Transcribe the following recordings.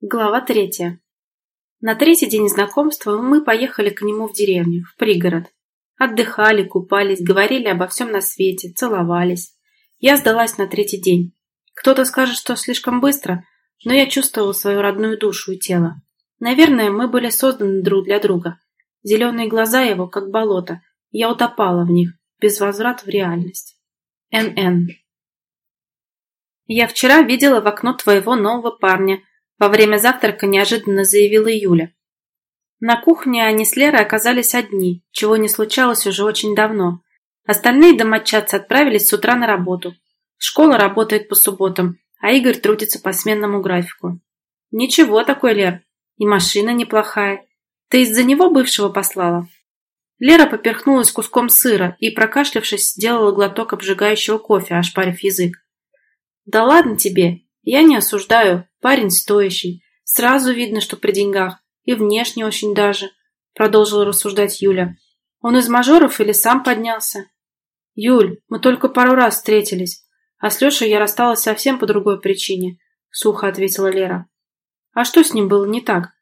Глава третья. На третий день знакомства мы поехали к нему в деревню, в пригород. Отдыхали, купались, говорили обо всем на свете, целовались. Я сдалась на третий день. Кто-то скажет, что слишком быстро, но я чувствовала свою родную душу и тело. Наверное, мы были созданы друг для друга. Зеленые глаза его, как болото. Я утопала в них, без возврата в реальность. Н.Н. Я вчера видела в окно твоего нового парня, во время завтрака неожиданно заявила Юля. На кухне они с Лерой оказались одни, чего не случалось уже очень давно. Остальные домочадцы отправились с утра на работу. Школа работает по субботам, а Игорь трудится по сменному графику. Ничего такой, Лер. И машина неплохая. Ты из-за него бывшего послала? Лера поперхнулась куском сыра и, прокашлявшись, сделала глоток обжигающего кофе, ошпарив язык. «Да ладно тебе, я не осуждаю, парень стоящий. Сразу видно, что при деньгах. И внешне очень даже, продолжила рассуждать Юля. Он из мажоров или сам поднялся? Юль, мы только пару раз встретились, а с Лешей я рассталась совсем по другой причине, сухо ответила Лера. А что с ним было не так?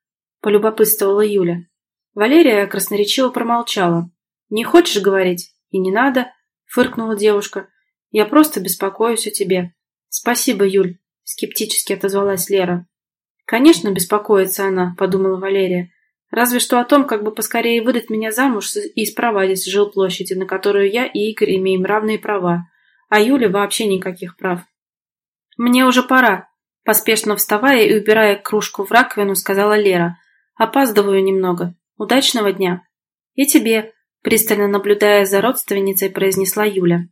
Полюбопытствовала Юля. Валерия красноречиво промолчала. «Не хочешь говорить? И не надо», — фыркнула девушка. «Я просто беспокоюсь о тебе. «Спасибо, Юль», — скептически отозвалась Лера. «Конечно, беспокоится она», — подумала Валерия. «Разве что о том, как бы поскорее выдать меня замуж и спровадить с жилплощади, на которую я и Игорь имеем равные права, а Юля вообще никаких прав». «Мне уже пора», — поспешно вставая и убирая кружку в раковину, сказала Лера. «Опаздываю немного. Удачного дня». «И тебе», — пристально наблюдая за родственницей, произнесла Юля.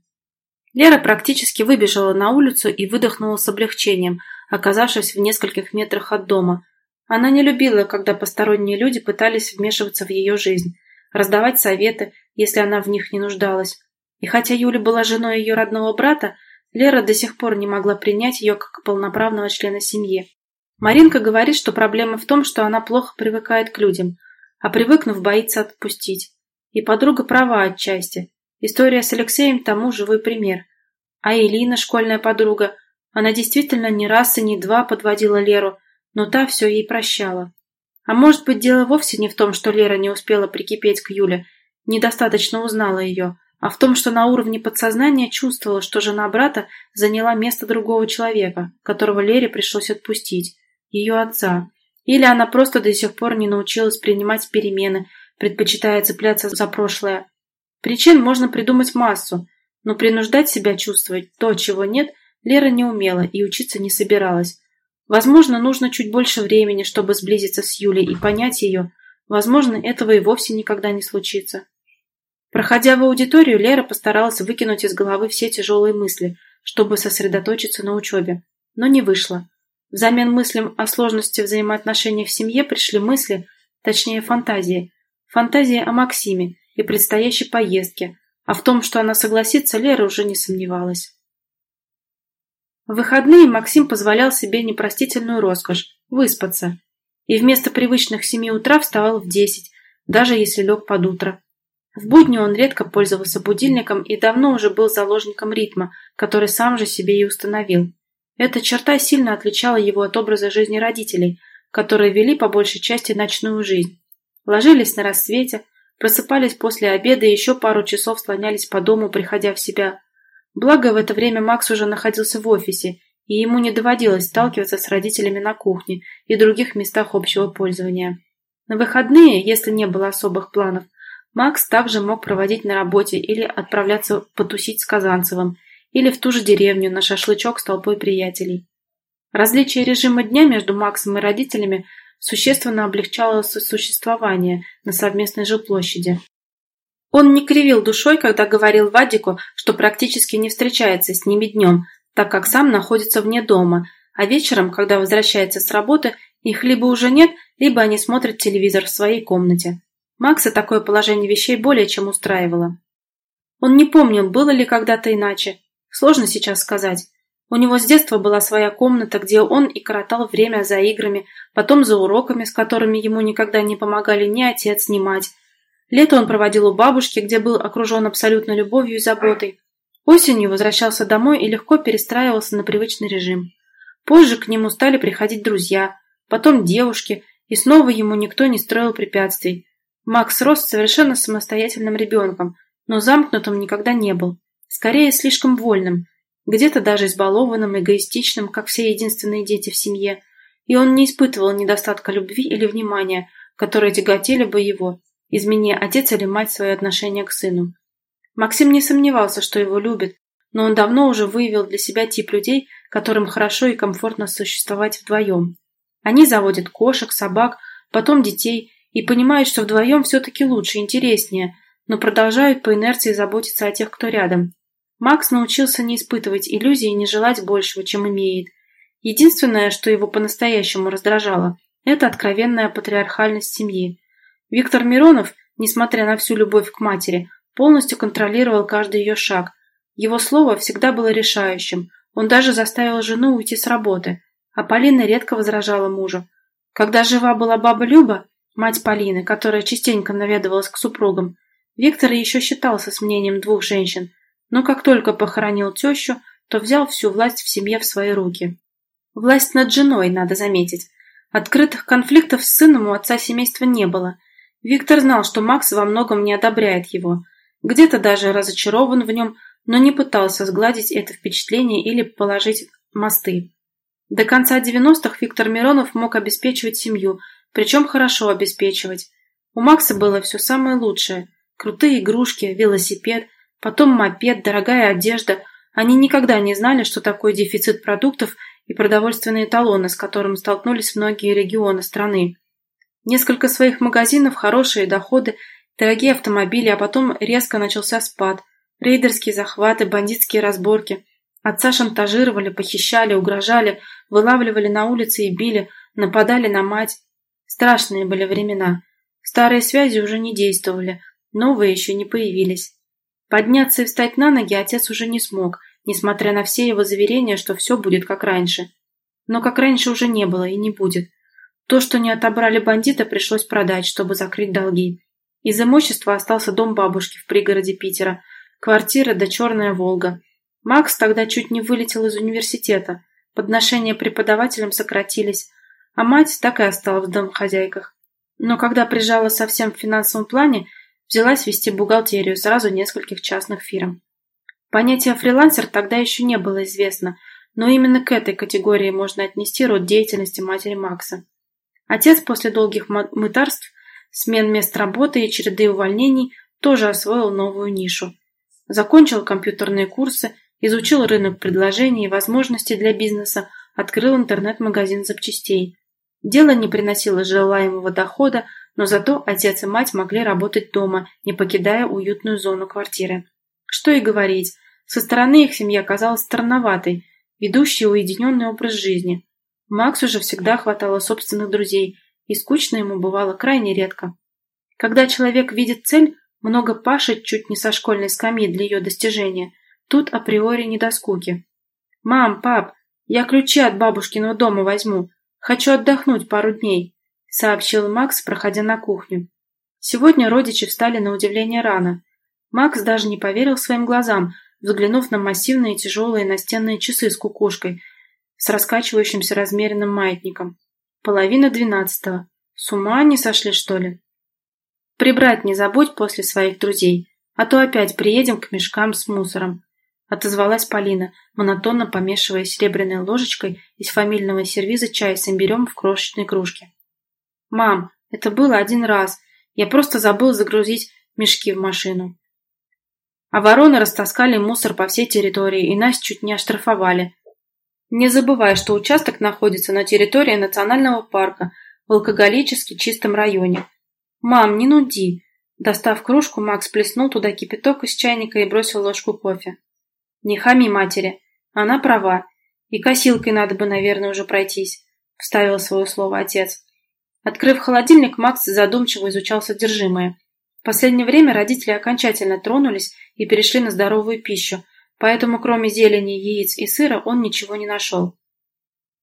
Лера практически выбежала на улицу и выдохнула с облегчением, оказавшись в нескольких метрах от дома. Она не любила, когда посторонние люди пытались вмешиваться в ее жизнь, раздавать советы, если она в них не нуждалась. И хотя Юля была женой ее родного брата, Лера до сих пор не могла принять ее как полноправного члена семьи. Маринка говорит, что проблема в том, что она плохо привыкает к людям, а привыкнув, боится отпустить. И подруга права отчасти. История с Алексеем тому живой пример. А Элина, школьная подруга, она действительно не раз и не два подводила Леру, но та все ей прощала. А может быть, дело вовсе не в том, что Лера не успела прикипеть к Юле, недостаточно узнала ее, а в том, что на уровне подсознания чувствовала, что жена брата заняла место другого человека, которого Лере пришлось отпустить, ее отца. Или она просто до сих пор не научилась принимать перемены, предпочитая цепляться за прошлое, Причин можно придумать массу, но принуждать себя чувствовать то, чего нет, Лера не умела и учиться не собиралась. Возможно, нужно чуть больше времени, чтобы сблизиться с Юлей и понять ее. Возможно, этого и вовсе никогда не случится. Проходя в аудиторию, Лера постаралась выкинуть из головы все тяжелые мысли, чтобы сосредоточиться на учебе. Но не вышло. Взамен мыслям о сложности взаимоотношений в семье пришли мысли, точнее фантазии. Фантазии о Максиме, и предстоящей поездке, а в том, что она согласится, Лера уже не сомневалась. В выходные Максим позволял себе непростительную роскошь – выспаться. И вместо привычных семи утра вставал в десять, даже если лег под утро. В будни он редко пользовался будильником и давно уже был заложником ритма, который сам же себе и установил. Эта черта сильно отличала его от образа жизни родителей, которые вели по большей части ночную жизнь. Ложились на рассвете, Просыпались после обеда и еще пару часов слонялись по дому, приходя в себя. Благо, в это время Макс уже находился в офисе, и ему не доводилось сталкиваться с родителями на кухне и других местах общего пользования. На выходные, если не было особых планов, Макс также мог проводить на работе или отправляться потусить с Казанцевым, или в ту же деревню на шашлычок с толпой приятелей. Различие режима дня между Максом и родителями существенно облегчало существование на совместной жилплощади. Он не кривил душой, когда говорил Вадику, что практически не встречается с ними днем, так как сам находится вне дома, а вечером, когда возвращается с работы, их либо уже нет, либо они смотрят телевизор в своей комнате. Макса такое положение вещей более чем устраивало. Он не помнил, было ли когда-то иначе. Сложно сейчас сказать. У него с детства была своя комната, где он и коротал время за играми, потом за уроками, с которыми ему никогда не помогали ни отец, ни мать. Лето он проводил у бабушки, где был окружен абсолютной любовью и заботой. Осенью возвращался домой и легко перестраивался на привычный режим. Позже к нему стали приходить друзья. потом девушки, и снова ему никто не строил препятствий. Макс рос совершенно самостоятельным ребенком, но замкнутым никогда не был. Скорее, слишком вольным, где-то даже избалованным, эгоистичным, как все единственные дети в семье. И он не испытывал недостатка любви или внимания, которые тяготили бы его, измени отец или мать свое отношение к сыну. Максим не сомневался, что его любят, но он давно уже выявил для себя тип людей, которым хорошо и комфортно существовать вдвоем. Они заводят кошек, собак, потом детей и понимают, что вдвоем все-таки лучше, интереснее, но продолжают по инерции заботиться о тех, кто рядом. Макс научился не испытывать иллюзий и не желать большего, чем имеет. Единственное, что его по-настоящему раздражало, это откровенная патриархальность семьи. Виктор Миронов, несмотря на всю любовь к матери, полностью контролировал каждый ее шаг. Его слово всегда было решающим. Он даже заставил жену уйти с работы, а Полина редко возражала мужу. Когда жива была баба Люба, мать Полины, которая частенько наведывалась к супругам, Виктор еще считался с мнением двух женщин, но как только похоронил тещу, то взял всю власть в семье в свои руки. Власть над женой, надо заметить. Открытых конфликтов с сыном у отца семейства не было. Виктор знал, что Макс во многом не одобряет его. Где-то даже разочарован в нем, но не пытался сгладить это впечатление или положить мосты. До конца 90-х Виктор Миронов мог обеспечивать семью, причем хорошо обеспечивать. У Макса было все самое лучшее. Крутые игрушки, велосипед, потом мопед, дорогая одежда. Они никогда не знали, что такое дефицит продуктов и продовольственные талоны, с которым столкнулись многие регионы страны. Несколько своих магазинов, хорошие доходы, дорогие автомобили, а потом резко начался спад. Рейдерские захваты, бандитские разборки. Отца шантажировали, похищали, угрожали, вылавливали на улице и били, нападали на мать. Страшные были времена. Старые связи уже не действовали, новые еще не появились. Подняться и встать на ноги отец уже не смог, несмотря на все его заверения, что все будет как раньше. Но как раньше уже не было и не будет. То, что не отобрали бандита, пришлось продать, чтобы закрыть долги. Из имущества остался дом бабушки в пригороде Питера, квартира да черная «Волга». Макс тогда чуть не вылетел из университета, подношения преподавателям сократились, а мать так и осталась в домохозяйках. Но когда прижала совсем в финансовом плане, взялась вести бухгалтерию сразу нескольких частных фирм. Понятие фрилансер тогда еще не было известно, но именно к этой категории можно отнести род деятельности матери Макса. Отец после долгих мытарств, смен мест работы и череды увольнений тоже освоил новую нишу. Закончил компьютерные курсы, изучил рынок предложений и возможностей для бизнеса, открыл интернет-магазин запчастей. Дело не приносило желаемого дохода, но зато отец и мать могли работать дома, не покидая уютную зону квартиры. Что и говорить, со стороны их семья казалась странноватой, ведущей уединенный образ жизни. Максу же всегда хватало собственных друзей, и скучно ему бывало крайне редко. Когда человек видит цель, много пашет чуть не со школьной скамьи для ее достижения, тут априори не до скуки. «Мам, пап, я ключи от бабушкиного дома возьму. Хочу отдохнуть пару дней», — сообщил Макс, проходя на кухню. Сегодня родичи встали на удивление рано. Макс даже не поверил своим глазам, взглянув на массивные тяжелые настенные часы с кукушкой, с раскачивающимся размеренным маятником. Половина двенадцатого. С ума не сошли, что ли? Прибрать не забудь после своих друзей, а то опять приедем к мешкам с мусором. Отозвалась Полина, монотонно помешивая серебряной ложечкой из фамильного сервиза чай с имбирем в крошечной кружке. «Мам, это было один раз. Я просто забыл загрузить мешки в машину. А вороны растаскали мусор по всей территории и нас чуть не оштрафовали. Не забывай, что участок находится на территории национального парка в алкоголически чистом районе. Мам, не нуди. Достав кружку, Макс плеснул туда кипяток из чайника и бросил ложку кофе. Не хами матери. Она права. И косилкой надо бы, наверное, уже пройтись, вставил свое слово отец. Открыв холодильник, Макс задумчиво изучал содержимое. В последнее время родители окончательно тронулись и перешли на здоровую пищу, поэтому кроме зелени, яиц и сыра он ничего не нашел.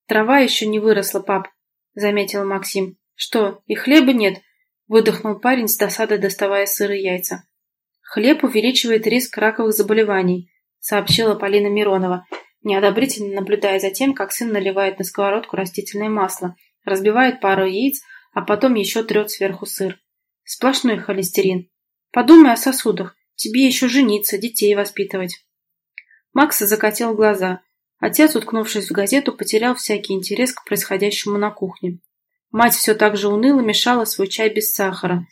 «Трава еще не выросла, пап», — заметил Максим. «Что, и хлеба нет?» — выдохнул парень с досадой, доставая сыр и яйца. «Хлеб увеличивает риск раковых заболеваний», — сообщила Полина Миронова, неодобрительно наблюдая за тем, как сын наливает на сковородку растительное масло, разбивает пару яиц, а потом еще трет сверху сыр. Сплошной холестерин. Подумай о сосудах. Тебе еще жениться, детей воспитывать. Макс закатил глаза. Отец, уткнувшись в газету, потерял всякий интерес к происходящему на кухне. Мать все так же уныло мешала свой чай без сахара.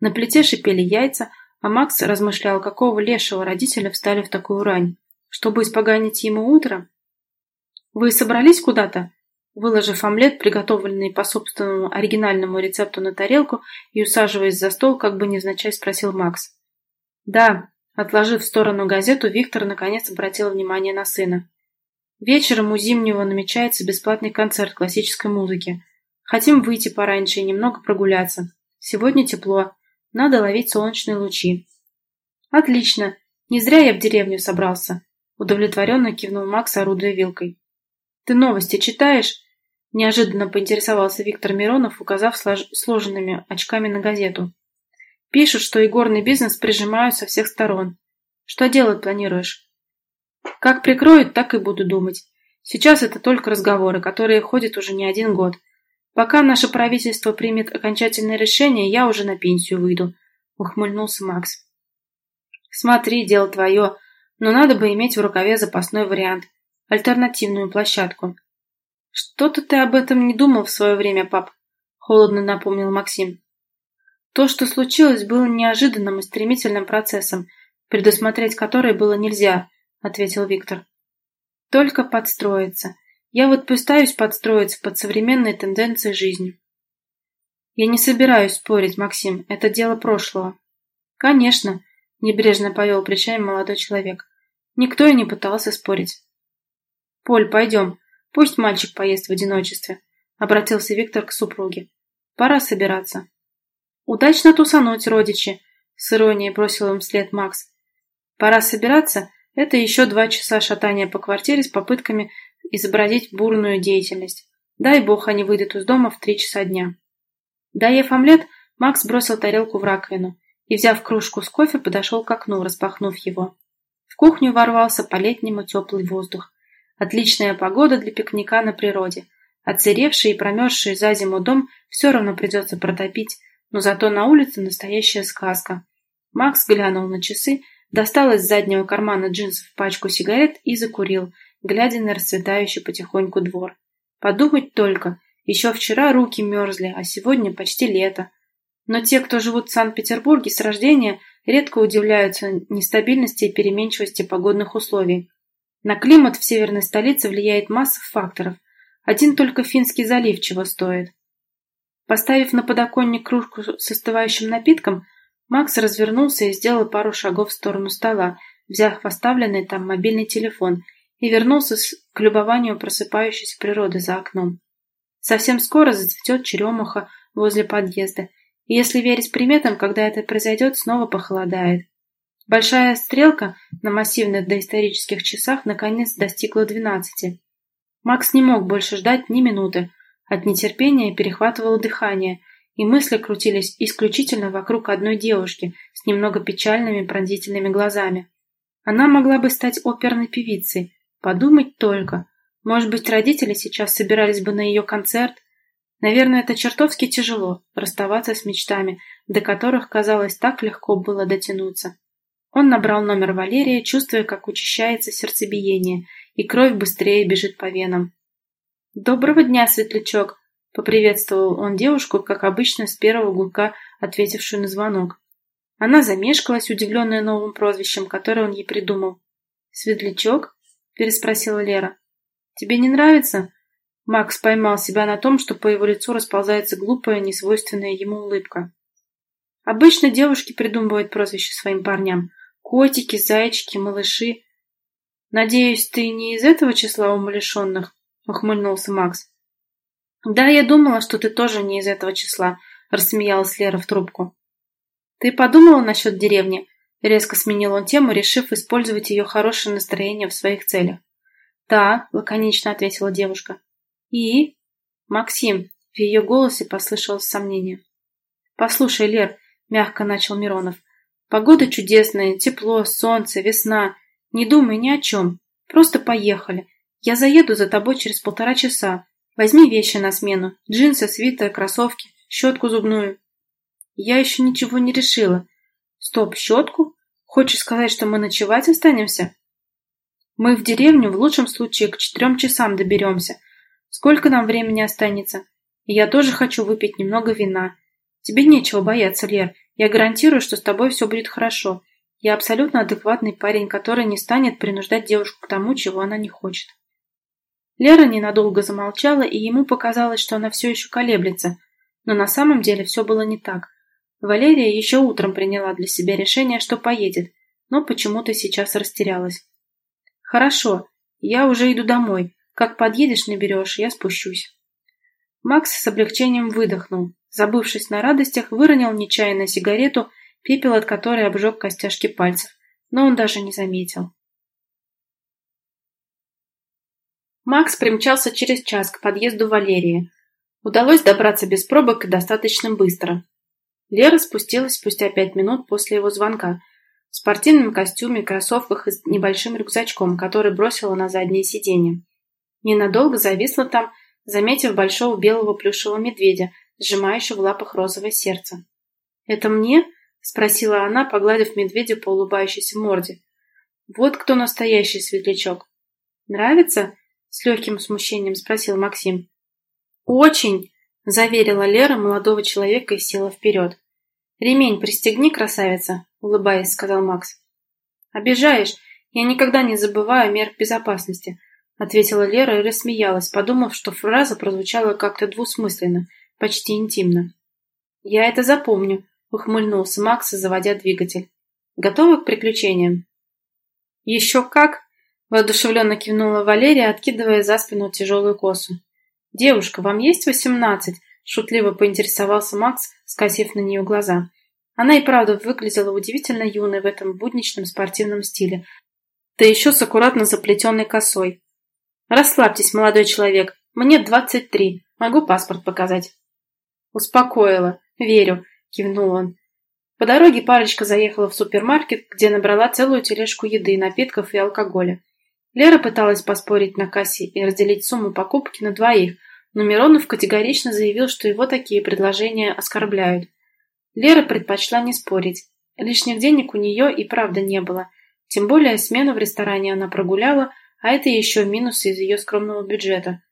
На плите шипели яйца, а Макс размышлял, какого лешего родителя встали в такую рань. Чтобы испоганить ему утро? «Вы собрались куда-то?» Выложив омлет, приготовленный по собственному оригинальному рецепту на тарелку и усаживаясь за стол, как бы невзначай спросил Макс. «Да», отложив в сторону газету, Виктор наконец обратил внимание на сына. «Вечером у Зимнего намечается бесплатный концерт классической музыки. Хотим выйти пораньше и немного прогуляться. Сегодня тепло. Надо ловить солнечные лучи». «Отлично. Не зря я в деревню собрался», удовлетворенно кивнул Макс, орудуя вилкой. «Ты новости читаешь?» Неожиданно поинтересовался Виктор Миронов, указав слож... сложенными очками на газету. Пишут, что игорный бизнес прижимают со всех сторон. Что делать планируешь? Как прикроют, так и буду думать. Сейчас это только разговоры, которые ходят уже не один год. Пока наше правительство примет окончательное решение, я уже на пенсию выйду, ухмыльнулся Макс. Смотри, дело твое, но надо бы иметь в рукаве запасной вариант, альтернативную площадку. «Что-то ты об этом не думал в свое время, пап», — холодно напомнил Максим. То, что случилось, было неожиданным и стремительным процессом, предусмотреть который было нельзя, — ответил Виктор. Только подстроиться. Я вот пытаюсь подстроиться под современные тенденции жизни. Я не собираюсь спорить, Максим, это дело прошлого. Конечно, — небрежно повел плечами молодой человек. Никто и не пытался спорить. Поль, пойдем, Пусть мальчик поест в одиночестве, — обратился Виктор к супруге. Пора собираться. Удачно тусануть, родичи, — с иронией бросил им вслед Макс. Пора собираться — это еще два часа шатания по квартире с попытками изобразить бурную деятельность. Дай бог они выйдут из дома в три часа дня. Доев омлет, Макс бросил тарелку в раковину и, взяв кружку с кофе, подошел к окну, распахнув его. В кухню ворвался по-летнему теплый воздух. Отличная погода для пикника на природе. Отсыревший и промерзший за зиму дом все равно придется протопить, но зато на улице настоящая сказка. Макс глянул на часы, достал из заднего кармана джинсов пачку сигарет и закурил, глядя на расцветающий потихоньку двор. Подумать только, еще вчера руки мерзли, а сегодня почти лето. Но те, кто живут в Санкт-Петербурге с рождения, редко удивляются нестабильности и переменчивости погодных условий. На климат в северной столице влияет масса факторов. Один только Финский залив чего стоит. Поставив на подоконник кружку с остывающим напитком, Макс развернулся и сделал пару шагов в сторону стола, взяв оставленный там мобильный телефон, и вернулся к любованию просыпающейся природы за окном. Совсем скоро зацветет черемуха возле подъезда, и если верить приметам, когда это произойдет, снова похолодает. Большая стрелка на массивных доисторических часах наконец достигла двенадцати. Макс не мог больше ждать ни минуты. От нетерпения перехватывало дыхание, и мысли крутились исключительно вокруг одной девушки с немного печальными пронзительными глазами. Она могла бы стать оперной певицей. Подумать только. Может быть, родители сейчас собирались бы на ее концерт? Наверное, это чертовски тяжело – расставаться с мечтами, до которых, казалось, так легко было дотянуться. Он набрал номер Валерия, чувствуя, как учащается сердцебиение, и кровь быстрее бежит по венам. «Доброго дня, светлячок!» — поприветствовал он девушку, как обычно, с первого гудка, ответившую на звонок. Она замешкалась, удивленная новым прозвищем, которое он ей придумал. «Светлячок?» — переспросила Лера. «Тебе не нравится?» Макс поймал себя на том, что по его лицу расползается глупая, несвойственная ему улыбка. Обычно девушки придумывают прозвища своим парням, Котики, зайчики, малыши. Надеюсь, ты не из этого числа умалишенных? Ухмыльнулся Макс. Да, я думала, что ты тоже не из этого числа, рассмеялась Лера в трубку. Ты подумала насчет деревни? Резко сменил он тему, решив использовать ее хорошее настроение в своих целях. Да, лаконично ответила девушка. И? Максим, в ее голосе послышалось сомнение. Послушай, Лер, мягко начал Миронов, Погода чудесная, тепло, солнце, весна. Не думай ни о чем. Просто поехали. Я заеду за тобой через полтора часа. Возьми вещи на смену. Джинсы, свитер, кроссовки, щетку зубную. Я еще ничего не решила. Стоп, щетку? Хочешь сказать, что мы ночевать останемся? Мы в деревню в лучшем случае к четырем часам доберемся. Сколько нам времени останется? И я тоже хочу выпить немного вина. Тебе нечего бояться, Лер. Я гарантирую, что с тобой все будет хорошо. Я абсолютно адекватный парень, который не станет принуждать девушку к тому, чего она не хочет. Лера ненадолго замолчала, и ему показалось, что она все еще колеблется. Но на самом деле все было не так. Валерия еще утром приняла для себя решение, что поедет, но почему-то сейчас растерялась. «Хорошо, я уже иду домой. Как подъедешь, наберешь, я спущусь». Макс с облегчением выдохнул. Забывшись на радостях, выронил нечаянно сигарету, пепел от которой обжег костяшки пальцев, но он даже не заметил. Макс примчался через час к подъезду Валерии. Удалось добраться без пробок и достаточно быстро. Лера спустилась спустя пять минут после его звонка в спортивном костюме, кроссовках и с небольшим рюкзачком, который бросила на заднее сиденье. Ненадолго зависла там, заметив большого белого плюшевого медведя, сжимающего в лапах розовое сердце. «Это мне?» — спросила она, погладив медведя по улыбающейся морде. «Вот кто настоящий светлячок. Нравится?» — с легким смущением спросил Максим. «Очень!» — заверила Лера молодого человека и села вперед. «Ремень пристегни, красавица!» — улыбаясь, сказал Макс. «Обижаешь! Я никогда не забываю мер безопасности!» — ответила Лера и рассмеялась, подумав, что фраза прозвучала как-то двусмысленно, почти интимно. «Я это запомню», — ухмыльнулся Макс, заводя двигатель. «Готовы к приключениям?» «Еще как!» — воодушевленно кивнула Валерия, откидывая за спину тяжелую косу. «Девушка, вам есть восемнадцать?» — шутливо поинтересовался Макс, скосив на нее глаза. Она и правда выглядела удивительно юной в этом будничном спортивном стиле, да еще с аккуратно заплетенной косой. «Расслабьтесь, молодой человек, мне двадцать три, могу паспорт показать». «Успокоила, верю», — кивнул он. По дороге парочка заехала в супермаркет, где набрала целую тележку еды, напитков и алкоголя. Лера пыталась поспорить на кассе и разделить сумму покупки на двоих, но Миронов категорично заявил, что его такие предложения оскорбляют. Лера предпочла не спорить. Лишних денег у нее и правда не было. Тем более смену в ресторане она прогуляла, а это еще минусы из ее скромного бюджета.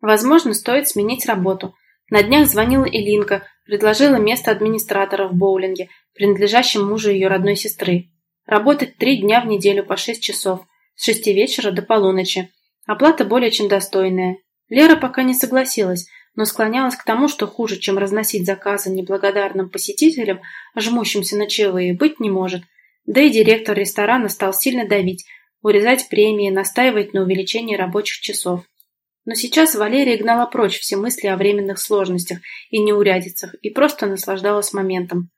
Возможно, стоит сменить работу. На днях звонила Илинка, предложила место администратора в боулинге, принадлежащем мужу ее родной сестры. Работать три дня в неделю по шесть часов, с шести вечера до полуночи. Оплата более чем достойная. Лера пока не согласилась, но склонялась к тому, что хуже, чем разносить заказы неблагодарным посетителям, жмущимся на чаевые, быть не может. Да и директор ресторана стал сильно давить, урезать премии, настаивать на увеличении рабочих часов. Но сейчас Валерия гнала прочь все мысли о временных сложностях и неурядицах и просто наслаждалась моментом.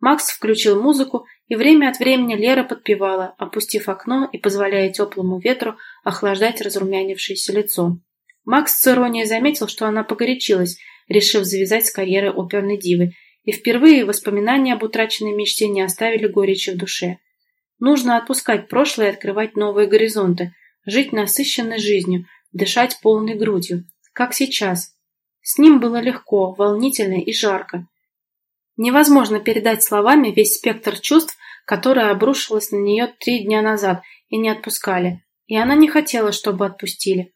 Макс включил музыку, и время от времени Лера подпевала, опустив окно и позволяя теплому ветру охлаждать разрумянившееся лицо. Макс с иронией заметил, что она погорячилась, решив завязать с карьерой оперной дивы, и впервые воспоминания об утраченной мечте не оставили горечи в душе. Нужно отпускать прошлое и открывать новые горизонты, жить насыщенной жизнью, дышать полной грудью, как сейчас. С ним было легко, волнительно и жарко. Невозможно передать словами весь спектр чувств, которые обрушилось на нее три дня назад и не отпускали, и она не хотела, чтобы отпустили.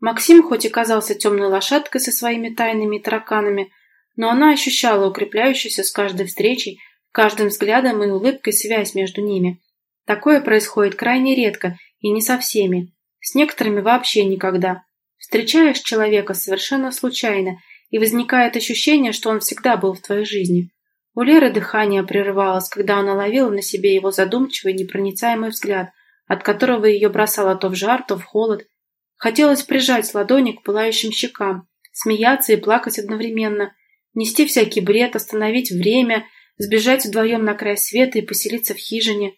Максим хоть и казался темной лошадкой со своими тайными тараканами, но она ощущала укрепляющуюся с каждой встречей, каждым взглядом и улыбкой связь между ними. Такое происходит крайне редко и не со всеми. С некоторыми вообще никогда. Встречаешь человека совершенно случайно, и возникает ощущение, что он всегда был в твоей жизни. У Леры дыхание прерывалось, когда она ловила на себе его задумчивый, непроницаемый взгляд, от которого ее бросало то в жар, то в холод, Хотелось прижать ладони к пылающим щекам, смеяться и плакать одновременно, нести всякий бред, остановить время, сбежать вдвоем на край света и поселиться в хижине.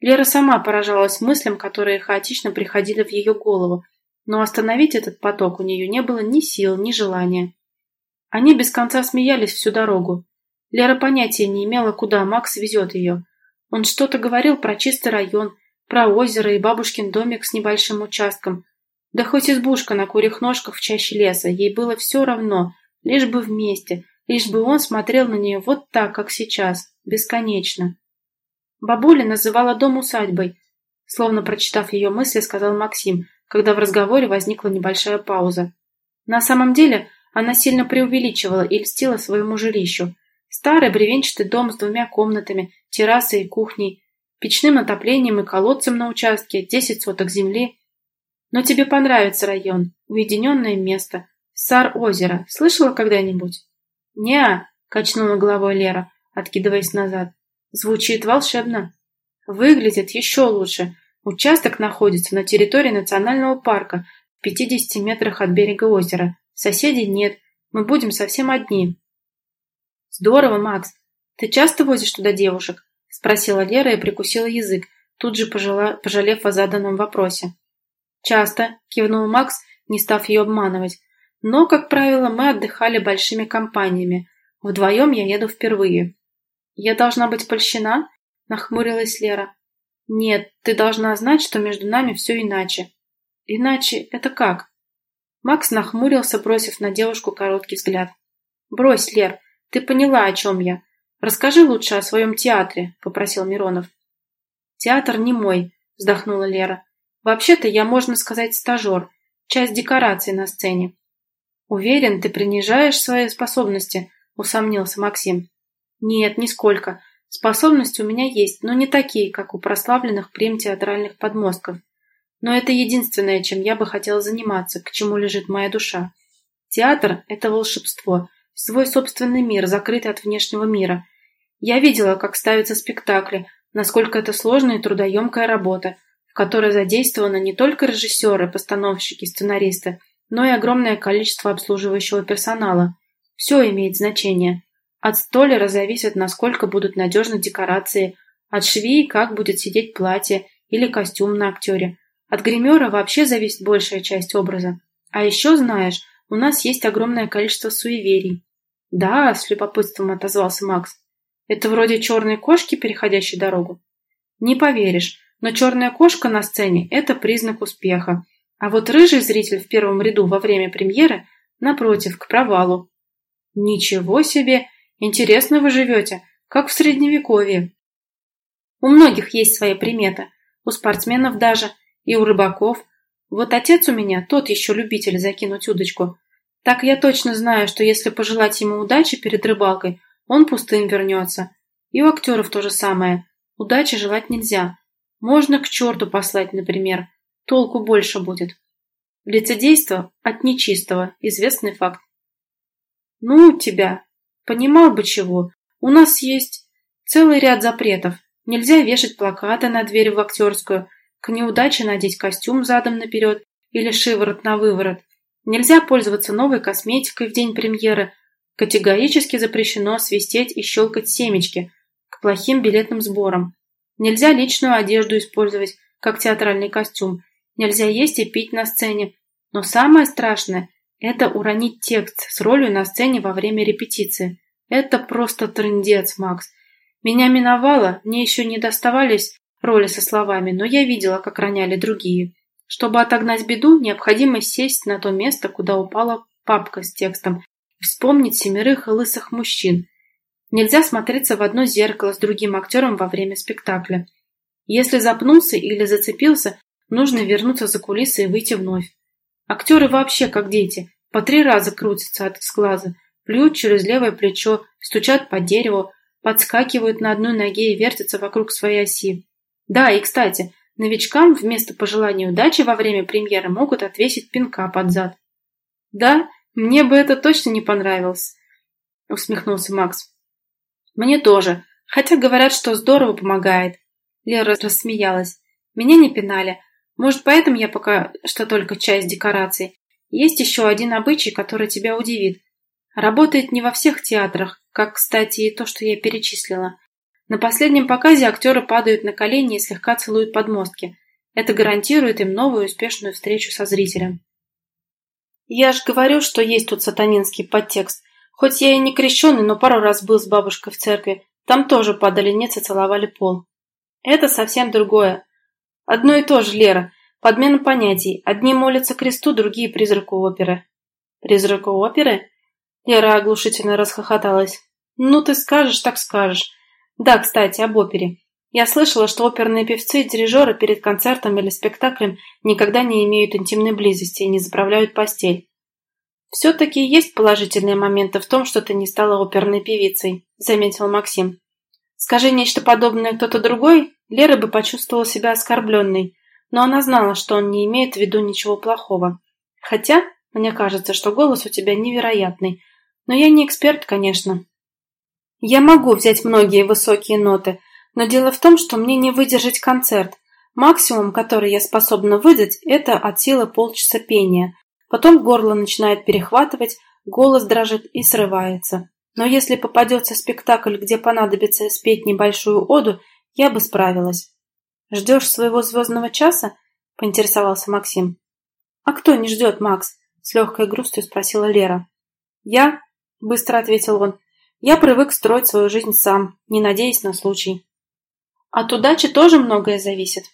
Лера сама поражалась мыслям, которые хаотично приходили в ее голову, но остановить этот поток у нее не было ни сил, ни желания. Они без конца смеялись всю дорогу. Лера понятия не имела, куда Макс везет ее. Он что-то говорил про чистый район, про озеро и бабушкин домик с небольшим участком, Да хоть избушка на курьих ножках в чаще леса, ей было все равно, лишь бы вместе, лишь бы он смотрел на нее вот так, как сейчас, бесконечно. Бабуля называла дом усадьбой, словно прочитав ее мысли, сказал Максим, когда в разговоре возникла небольшая пауза. На самом деле она сильно преувеличивала и льстила своему жилищу. Старый бревенчатый дом с двумя комнатами, террасой и кухней, печным отоплением и колодцем на участке, десять соток земли. Но тебе понравится район, уединенное место, Сар-озеро. Слышала когда-нибудь? «Не-а», качнула головой Лера, откидываясь назад. «Звучит волшебно. Выглядит еще лучше. Участок находится на территории национального парка, в 50 метрах от берега озера. Соседей нет, мы будем совсем одни». «Здорово, Макс. Ты часто возишь туда девушек?» спросила Лера и прикусила язык, тут же пожала, пожалев о заданном вопросе. «Часто», — кивнул Макс, не став ее обманывать. «Но, как правило, мы отдыхали большими компаниями. Вдвоем я еду впервые». «Я должна быть польщена?» — нахмурилась Лера. «Нет, ты должна знать, что между нами все иначе». «Иначе это как?» Макс нахмурился, бросив на девушку короткий взгляд. «Брось, Лер, ты поняла, о чем я. Расскажи лучше о своем театре», — попросил Миронов. «Театр не мой», — вздохнула Лера. «Вообще-то я, можно сказать, стажер, часть декораций на сцене». «Уверен, ты принижаешь свои способности», — усомнился Максим. «Нет, нисколько. Способности у меня есть, но не такие, как у прославленных прем театральных подмостков. Но это единственное, чем я бы хотела заниматься, к чему лежит моя душа. Театр — это волшебство, свой собственный мир, закрытый от внешнего мира. Я видела, как ставятся спектакли, насколько это сложная и трудоемкая работа, в которой задействованы не только режиссеры, постановщики, сценаристы, но и огромное количество обслуживающего персонала. Все имеет значение. От столяра зависит, насколько будут надежны декорации, от швей, как будет сидеть платье или костюм на актере. От гримера вообще зависит большая часть образа. А еще, знаешь, у нас есть огромное количество суеверий. Да, с любопытством отозвался Макс. Это вроде черной кошки, переходящей дорогу? Не поверишь, но черная кошка на сцене – это признак успеха. А вот рыжий зритель в первом ряду во время премьеры, напротив, к провалу. Ничего себе! Интересно вы живете, как в средневековье. У многих есть свои приметы, у спортсменов даже, и у рыбаков. Вот отец у меня, тот еще любитель закинуть удочку. Так я точно знаю, что если пожелать ему удачи перед рыбалкой, он пустым вернется. И у актеров то же самое. Удачи желать нельзя. Можно к черту послать, например. Толку больше будет. Лицедейство от нечистого. Известный факт. Ну, тебя. Понимал бы чего. У нас есть целый ряд запретов. Нельзя вешать плакаты на дверь в актерскую, к неудаче надеть костюм задом наперед или шиворот на выворот. Нельзя пользоваться новой косметикой в день премьеры. Категорически запрещено свистеть и щелкать семечки к плохим билетным сборам. Нельзя личную одежду использовать, как театральный костюм. Нельзя есть и пить на сцене. Но самое страшное – это уронить текст с ролью на сцене во время репетиции. Это просто трындец, Макс. Меня миновало, мне еще не доставались роли со словами, но я видела, как роняли другие. Чтобы отогнать беду, необходимо сесть на то место, куда упала папка с текстом, и вспомнить семерых лысых мужчин. Нельзя смотреться в одно зеркало с другим актером во время спектакля. Если запнулся или зацепился, нужно вернуться за кулисы и выйти вновь. Актеры вообще как дети, по три раза крутятся от сглаза, плюют через левое плечо, стучат по дереву, подскакивают на одной ноге и вертятся вокруг своей оси. Да, и, кстати, новичкам вместо пожелания удачи во время премьеры могут отвесить пинка под зад. Да, мне бы это точно не понравилось, усмехнулся Макс. Мне тоже, хотя говорят, что здорово помогает. Лера рассмеялась. Меня не пинали. Может, поэтому я пока что только часть декораций. Есть еще один обычай, который тебя удивит. Работает не во всех театрах, как, кстати, и то, что я перечислила. На последнем показе актеры падают на колени и слегка целуют подмостки. Это гарантирует им новую успешную встречу со зрителем. Я ж говорю, что есть тут сатанинский подтекст. Хоть я и не крещеный, но пару раз был с бабушкой в церкви. Там тоже падали нец и целовали пол. Это совсем другое. Одно и то же, Лера. Подмена понятий. Одни молятся кресту, другие призраку оперы. Призраку оперы? Лера оглушительно расхохоталась. Ну ты скажешь, так скажешь. Да, кстати, об опере. Я слышала, что оперные певцы и дирижеры перед концертом или спектаклем никогда не имеют интимной близости и не заправляют постель. «Все-таки есть положительные моменты в том, что ты не стала оперной певицей», — заметил Максим. «Скажи нечто подобное кто-то другой, Лера бы почувствовала себя оскорбленной, но она знала, что он не имеет в виду ничего плохого. Хотя, мне кажется, что голос у тебя невероятный, но я не эксперт, конечно. Я могу взять многие высокие ноты, но дело в том, что мне не выдержать концерт. Максимум, который я способна выдать, это от силы полчаса пения. Потом горло начинает перехватывать, голос дрожит и срывается. Но если попадется спектакль, где понадобится спеть небольшую оду, я бы справилась. «Ждешь своего звездного часа?» – поинтересовался Максим. «А кто не ждет, Макс?» – с легкой грустью спросила Лера. «Я?» – быстро ответил он. «Я привык строить свою жизнь сам, не надеясь на случай». От удачи тоже многое зависит.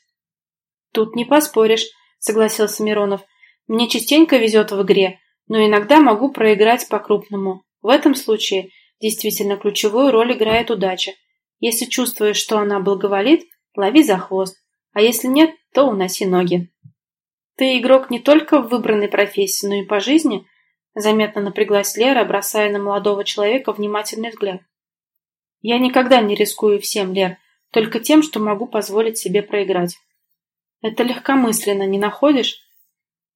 Тут не поспоришь, согласился Миронов. Мне частенько везет в игре, но иногда могу проиграть по-крупному. В этом случае действительно ключевую роль играет удача. Если чувствуешь, что она благоволит, лови за хвост, а если нет, то уноси ноги. Ты игрок не только в выбранной профессии, но и по жизни, заметно напряглась Лера, бросая на молодого человека внимательный взгляд. Я никогда не рискую всем, Лер, только тем, что могу позволить себе проиграть. Это легкомысленно, не находишь?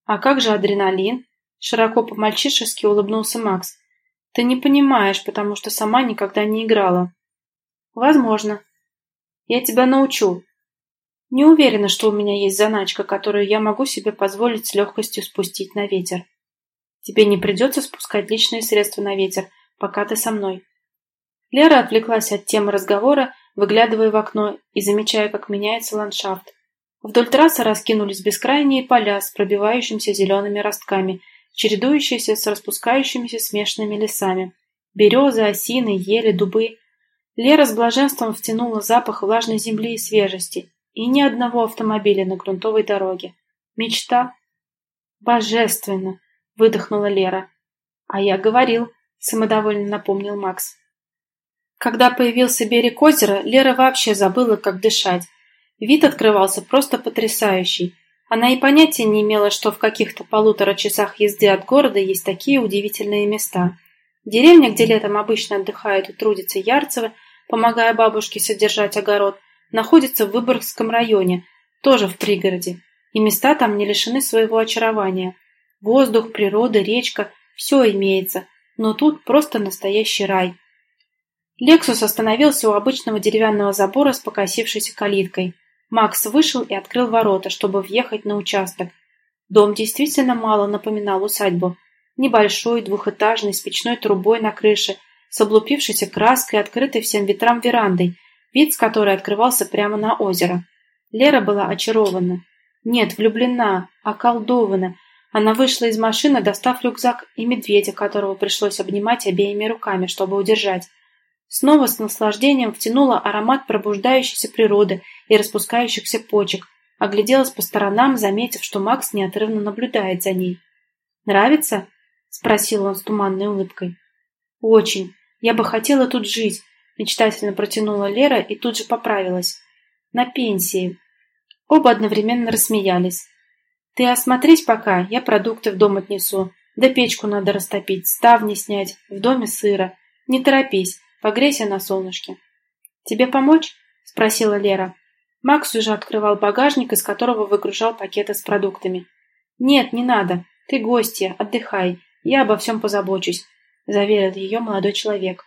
А как же адреналин? Широко по-мальчишески улыбнулся Макс. Ты не понимаешь, потому что сама никогда не играла. Возможно. Я тебя научу. Не уверена, что у меня есть заначка, которую я могу себе позволить с легкостью спустить на ветер. Тебе не придется спускать личные средства на ветер, пока ты со мной. Лера отвлеклась от темы разговора выглядывая в окно и замечая, как меняется ландшафт. Вдоль трассы раскинулись бескрайние поля с пробивающимися зелеными ростками, чередующиеся с распускающимися смешанными лесами. Березы, осины, ели, дубы. Лера с блаженством втянула запах влажной земли и свежести, и ни одного автомобиля на грунтовой дороге. Мечта? Божественно! Выдохнула Лера. А я говорил, самодовольно напомнил Макс. Когда появился берег озера, Лера вообще забыла, как дышать. Вид открывался просто потрясающий. Она и понятия не имела, что в каких-то полутора часах езды от города есть такие удивительные места. Деревня, где летом обычно отдыхают и трудятся Ярцевы, помогая бабушке содержать огород, находится в Выборгском районе, тоже в пригороде. И места там не лишены своего очарования. Воздух, природа, речка – все имеется, но тут просто настоящий рай – Лексус остановился у обычного деревянного забора с покосившейся калиткой. Макс вышел и открыл ворота, чтобы въехать на участок. Дом действительно мало напоминал усадьбу. Небольшой, двухэтажный, с печной трубой на крыше, с облупившейся краской, открытой всем ветрам верандой, вид с которой открывался прямо на озеро. Лера была очарована. Нет, влюблена, околдована. Она вышла из машины, достав рюкзак и медведя, которого пришлось обнимать обеими руками, чтобы удержать. Снова с наслаждением втянула аромат пробуждающейся природы и распускающихся почек, огляделась по сторонам, заметив, что Макс неотрывно наблюдает за ней. «Нравится?» — спросил он с туманной улыбкой. «Очень. Я бы хотела тут жить», — мечтательно протянула Лера и тут же поправилась. «На пенсии». Оба одновременно рассмеялись. «Ты осмотрись пока, я продукты в дом отнесу. Да печку надо растопить, ставни снять, в доме сыро. Не торопись, Погрейся на солнышке. Тебе помочь? Спросила Лера. Макс уже открывал багажник, из которого выгружал пакеты с продуктами. Нет, не надо. Ты гостья, отдыхай. Я обо всем позабочусь, заверил ее молодой человек.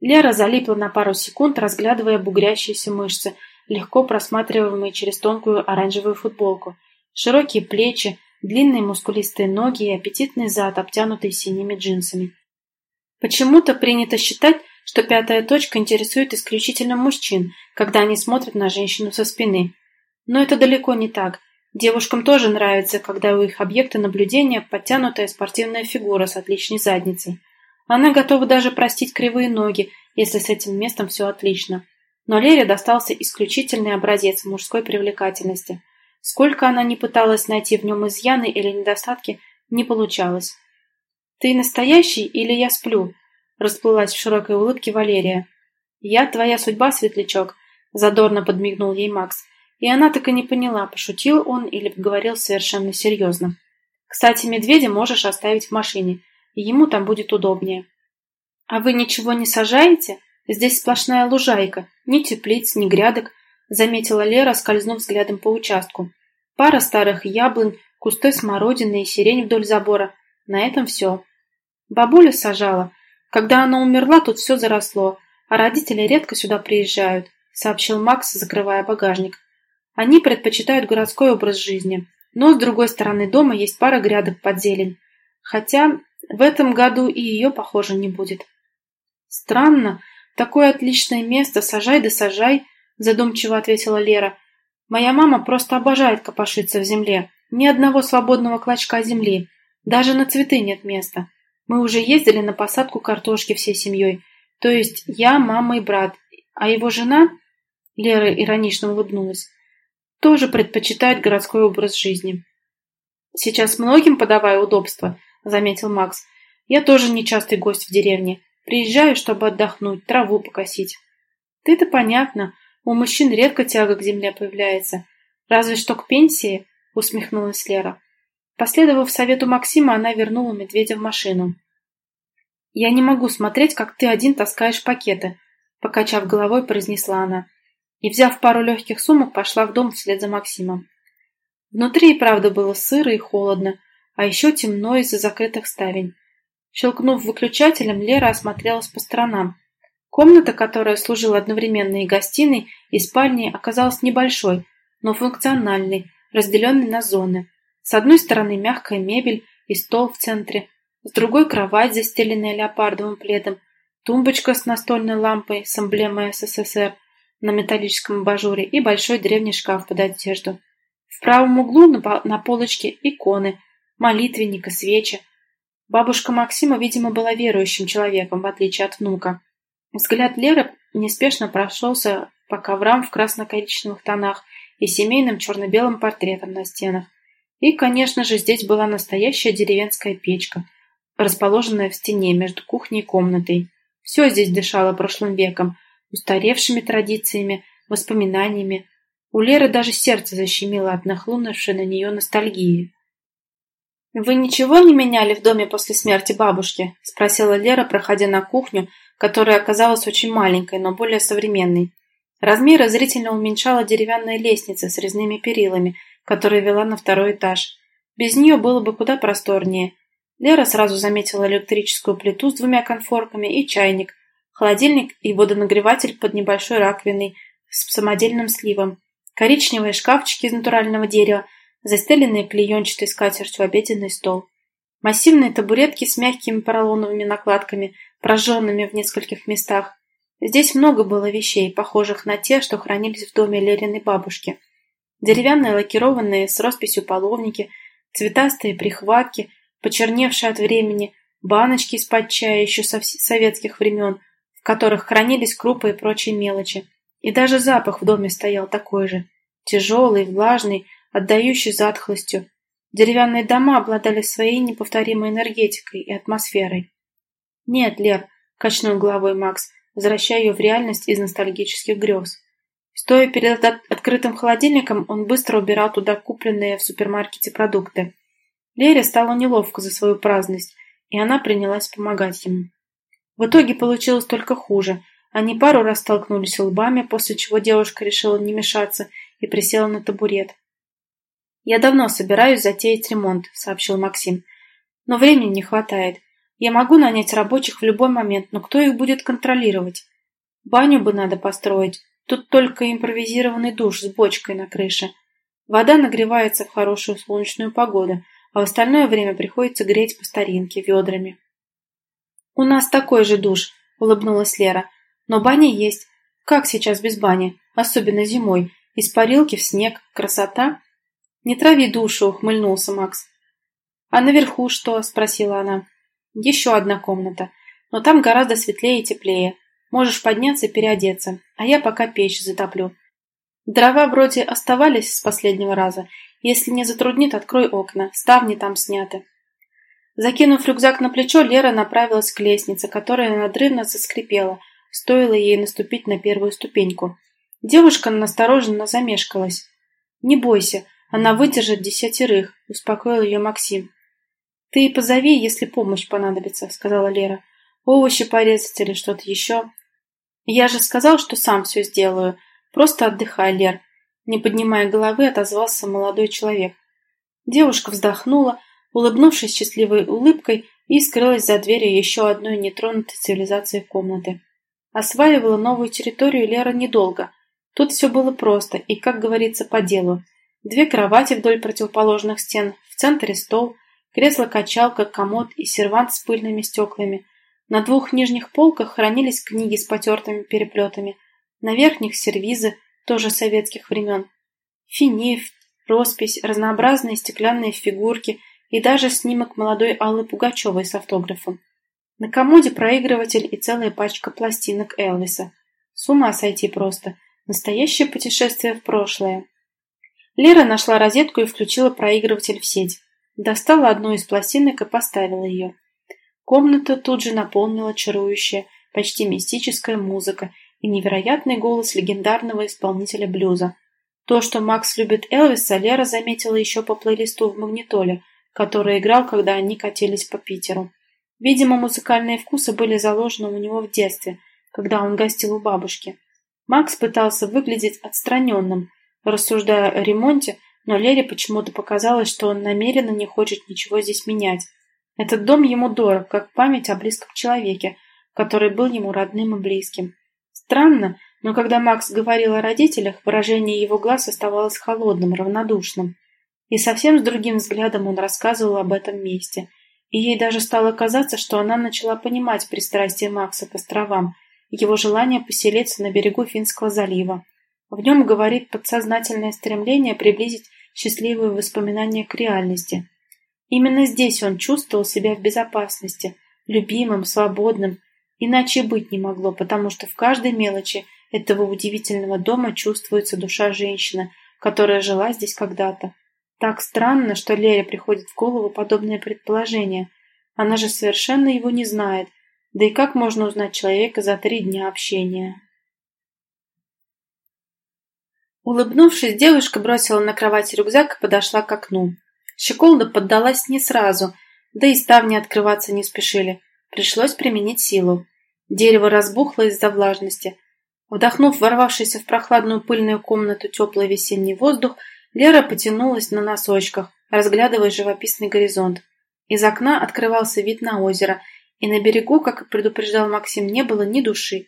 Лера залипла на пару секунд, разглядывая бугрящиеся мышцы, легко просматриваемые через тонкую оранжевую футболку. Широкие плечи, длинные мускулистые ноги и аппетитный зад, обтянутый синими джинсами. Почему-то принято считать, что пятая точка интересует исключительно мужчин, когда они смотрят на женщину со спины. Но это далеко не так. Девушкам тоже нравится, когда у их объекта наблюдения подтянутая спортивная фигура с отличной задницей. Она готова даже простить кривые ноги, если с этим местом все отлично. Но Лере достался исключительный образец мужской привлекательности. Сколько она не пыталась найти в нем изъяны или недостатки, не получалось. «Ты настоящий или я сплю?» расплылась в широкой улыбке Валерия. «Я твоя судьба, светлячок», задорно подмигнул ей Макс. И она так и не поняла, пошутил он или говорил совершенно серьезно. «Кстати, медведя можешь оставить в машине, ему там будет удобнее». «А вы ничего не сажаете? Здесь сплошная лужайка, ни теплиц, ни грядок», заметила Лера, скользнув взглядом по участку. Пара старых яблонь, кусты смородины и сирень вдоль забора. На этом все. Бабуля сажала. Когда она умерла, тут все заросло, а родители редко сюда приезжают, сообщил Макс, закрывая багажник. Они предпочитают городской образ жизни, но с другой стороны дома есть пара грядок под зелень. Хотя в этом году и ее, похоже, не будет. Странно, такое отличное место, сажай да сажай, задумчиво ответила Лера. Моя мама просто обожает копошиться в земле. Ни одного свободного клочка земли. Даже на цветы нет места. Мы уже ездили на посадку картошки всей семьей. То есть я, мама и брат. А его жена, Лера иронично улыбнулась, тоже предпочитает городской образ жизни. Сейчас многим подавая удобства, заметил Макс. Я тоже нечастый гость в деревне. Приезжаю, чтобы отдохнуть, траву покосить. Ты-то понятно. У мужчин редко тяга к земле появляется. Разве что к пенсии, усмехнулась Лера. Последовав совету Максима, она вернула медведя в машину. «Я не могу смотреть, как ты один таскаешь пакеты», — покачав головой, произнесла она. И, взяв пару легких сумок, пошла в дом вслед за Максимом. Внутри и правда было сыро и холодно, а еще темно из-за закрытых ставень. Щелкнув выключателем, Лера осмотрелась по сторонам. Комната, которая служила одновременно и гостиной, и спальней, оказалась небольшой, но функциональной, разделенной на зоны. С одной стороны мягкая мебель и стол в центре, с другой кровать, застеленная леопардовым пледом, тумбочка с настольной лампой с эмблемой СССР на металлическом абажуре и большой древний шкаф под одежду. В правом углу на полочке иконы, молитвенник и свечи. Бабушка Максима, видимо, была верующим человеком, в отличие от внука. Взгляд Леры неспешно прошелся по коврам в красно-коричневых тонах и семейным черно-белым портретам на стенах. И, конечно же, здесь была настоящая деревенская печка, расположенная в стене между кухней и комнатой. Все здесь дышало прошлым веком, устаревшими традициями, воспоминаниями. У Леры даже сердце защемило от нахлынувшей на нее ностальгии. «Вы ничего не меняли в доме после смерти бабушки?» – спросила Лера, проходя на кухню, которая оказалась очень маленькой, но более современной. Размеры зрительно уменьшала деревянная лестница с резными перилами – которая вела на второй этаж. Без нее было бы куда просторнее. Лера сразу заметила электрическую плиту с двумя конфорками и чайник, холодильник и водонагреватель под небольшой раковиной с самодельным сливом, коричневые шкафчики из натурального дерева, застеленные клеенчатой скатертью обеденный стол. Массивные табуретки с мягкими поролоновыми накладками, прожженными в нескольких местах. Здесь много было вещей, похожих на те, что хранились в доме Лериной бабушки. Деревянные лакированные с росписью половники, цветастые прихватки, почерневшие от времени, баночки из-под чая еще со советских времен, в которых хранились крупы и прочие мелочи. И даже запах в доме стоял такой же, тяжелый, влажный, отдающий затхлостью. Деревянные дома обладали своей неповторимой энергетикой и атмосферой. «Нет, Лер», — качнул головой Макс, возвращая ее в реальность из ностальгических грез. Стоя перед открытым холодильником, он быстро убирал туда купленные в супермаркете продукты. Лере стало неловко за свою праздность, и она принялась помогать ему. В итоге получилось только хуже. Они пару раз столкнулись лбами, после чего девушка решила не мешаться и присела на табурет. «Я давно собираюсь затеять ремонт», — сообщил Максим. «Но времени не хватает. Я могу нанять рабочих в любой момент, но кто их будет контролировать? Баню бы надо построить, Тут только импровизированный душ с бочкой на крыше. Вода нагревается в хорошую солнечную погоду, а в остальное время приходится греть по старинке ведрами. «У нас такой же душ», — улыбнулась Лера. «Но баня есть. Как сейчас без бани? Особенно зимой. Из парилки в снег. Красота?» «Не трави душу», — ухмыльнулся Макс. «А наверху что?» — спросила она. «Еще одна комната. Но там гораздо светлее и теплее. Можешь подняться и переодеться, а я пока печь затоплю. Дрова вроде оставались с последнего раза. Если не затруднит, открой окна. Ставни там сняты. Закинув рюкзак на плечо, Лера направилась к лестнице, которая надрывно заскрипела, стоило ей наступить на первую ступеньку. Девушка настороженно замешкалась. «Не бойся, она выдержит десятерых», — успокоил ее Максим. «Ты позови, если помощь понадобится», — сказала Лера. «Овощи порезать или что-то еще?» «Я же сказал, что сам все сделаю. Просто отдыхай, Лер», — не поднимая головы, отозвался молодой человек. Девушка вздохнула, улыбнувшись счастливой улыбкой, и скрылась за дверью еще одной нетронутой цивилизации комнаты. Осваивала новую территорию Лера недолго. Тут все было просто и, как говорится, по делу. Две кровати вдоль противоположных стен, в центре стол, кресло-качалка, комод и сервант с пыльными стеклами. На двух нижних полках хранились книги с потертыми переплетами, на верхних сервизы, тоже советских времен. Финиф, роспись, разнообразные стеклянные фигурки и даже снимок молодой Аллы Пугачевой с автографом. На комоде проигрыватель и целая пачка пластинок Элвиса. С ума сойти просто. Настоящее путешествие в прошлое. Лера нашла розетку и включила проигрыватель в сеть. Достала одну из пластинок и поставила ее. Комната тут же наполнила чарующая, почти мистическая музыка и невероятный голос легендарного исполнителя блюза. То, что Макс любит Элвиса, Лера заметила еще по плейлисту в магнитоле, который играл, когда они катились по Питеру. Видимо, музыкальные вкусы были заложены у него в детстве, когда он гостил у бабушки. Макс пытался выглядеть отстраненным, рассуждая о ремонте, но Лере почему-то показалось, что он намеренно не хочет ничего здесь менять. Этот дом ему дорог, как память о близком человеке, который был ему родным и близким. Странно, но когда Макс говорил о родителях, выражение его глаз оставалось холодным, равнодушным. И совсем с другим взглядом он рассказывал об этом месте. И ей даже стало казаться, что она начала понимать пристрастие Макса к островам, его желание поселиться на берегу Финского залива. В нем говорит подсознательное стремление приблизить счастливые воспоминания к реальности. Именно здесь он чувствовал себя в безопасности, любимым, свободным, иначе быть не могло, потому что в каждой мелочи этого удивительного дома чувствуется душа женщины, которая жила здесь когда-то. Так странно, что Лере приходит в голову подобное предположение. Она же совершенно его не знает. Да и как можно узнать человека за три дня общения? Улыбнувшись, девушка бросила на кровать рюкзак и подошла к окну. Щеколда поддалась не сразу, да и ставни открываться не спешили. Пришлось применить силу. Дерево разбухло из-за влажности. Вдохнув ворвавшийся в прохладную пыльную комнату теплый весенний воздух, Лера потянулась на носочках, разглядывая живописный горизонт. Из окна открывался вид на озеро, и на берегу, как и предупреждал Максим, не было ни души,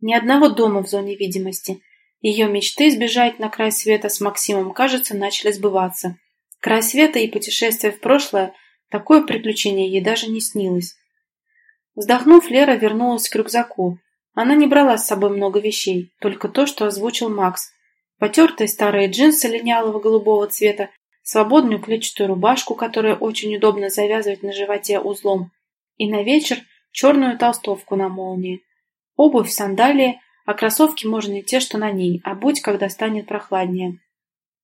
ни одного дома в зоне видимости. Ее мечты сбежать на край света с Максимом, кажется, начали сбываться. Край света и путешествие в прошлое – такое приключение ей даже не снилось. Вздохнув, Лера вернулась к рюкзаку. Она не брала с собой много вещей, только то, что озвучил Макс, Потертые старые джинсы линялого голубого цвета, свободную клетчатую рубашку, которую очень удобно завязывать на животе узлом, и на вечер черную толстовку на молнии. Обувь, сандалии, а кроссовки можно и те, что на ней, а будь, когда станет прохладнее.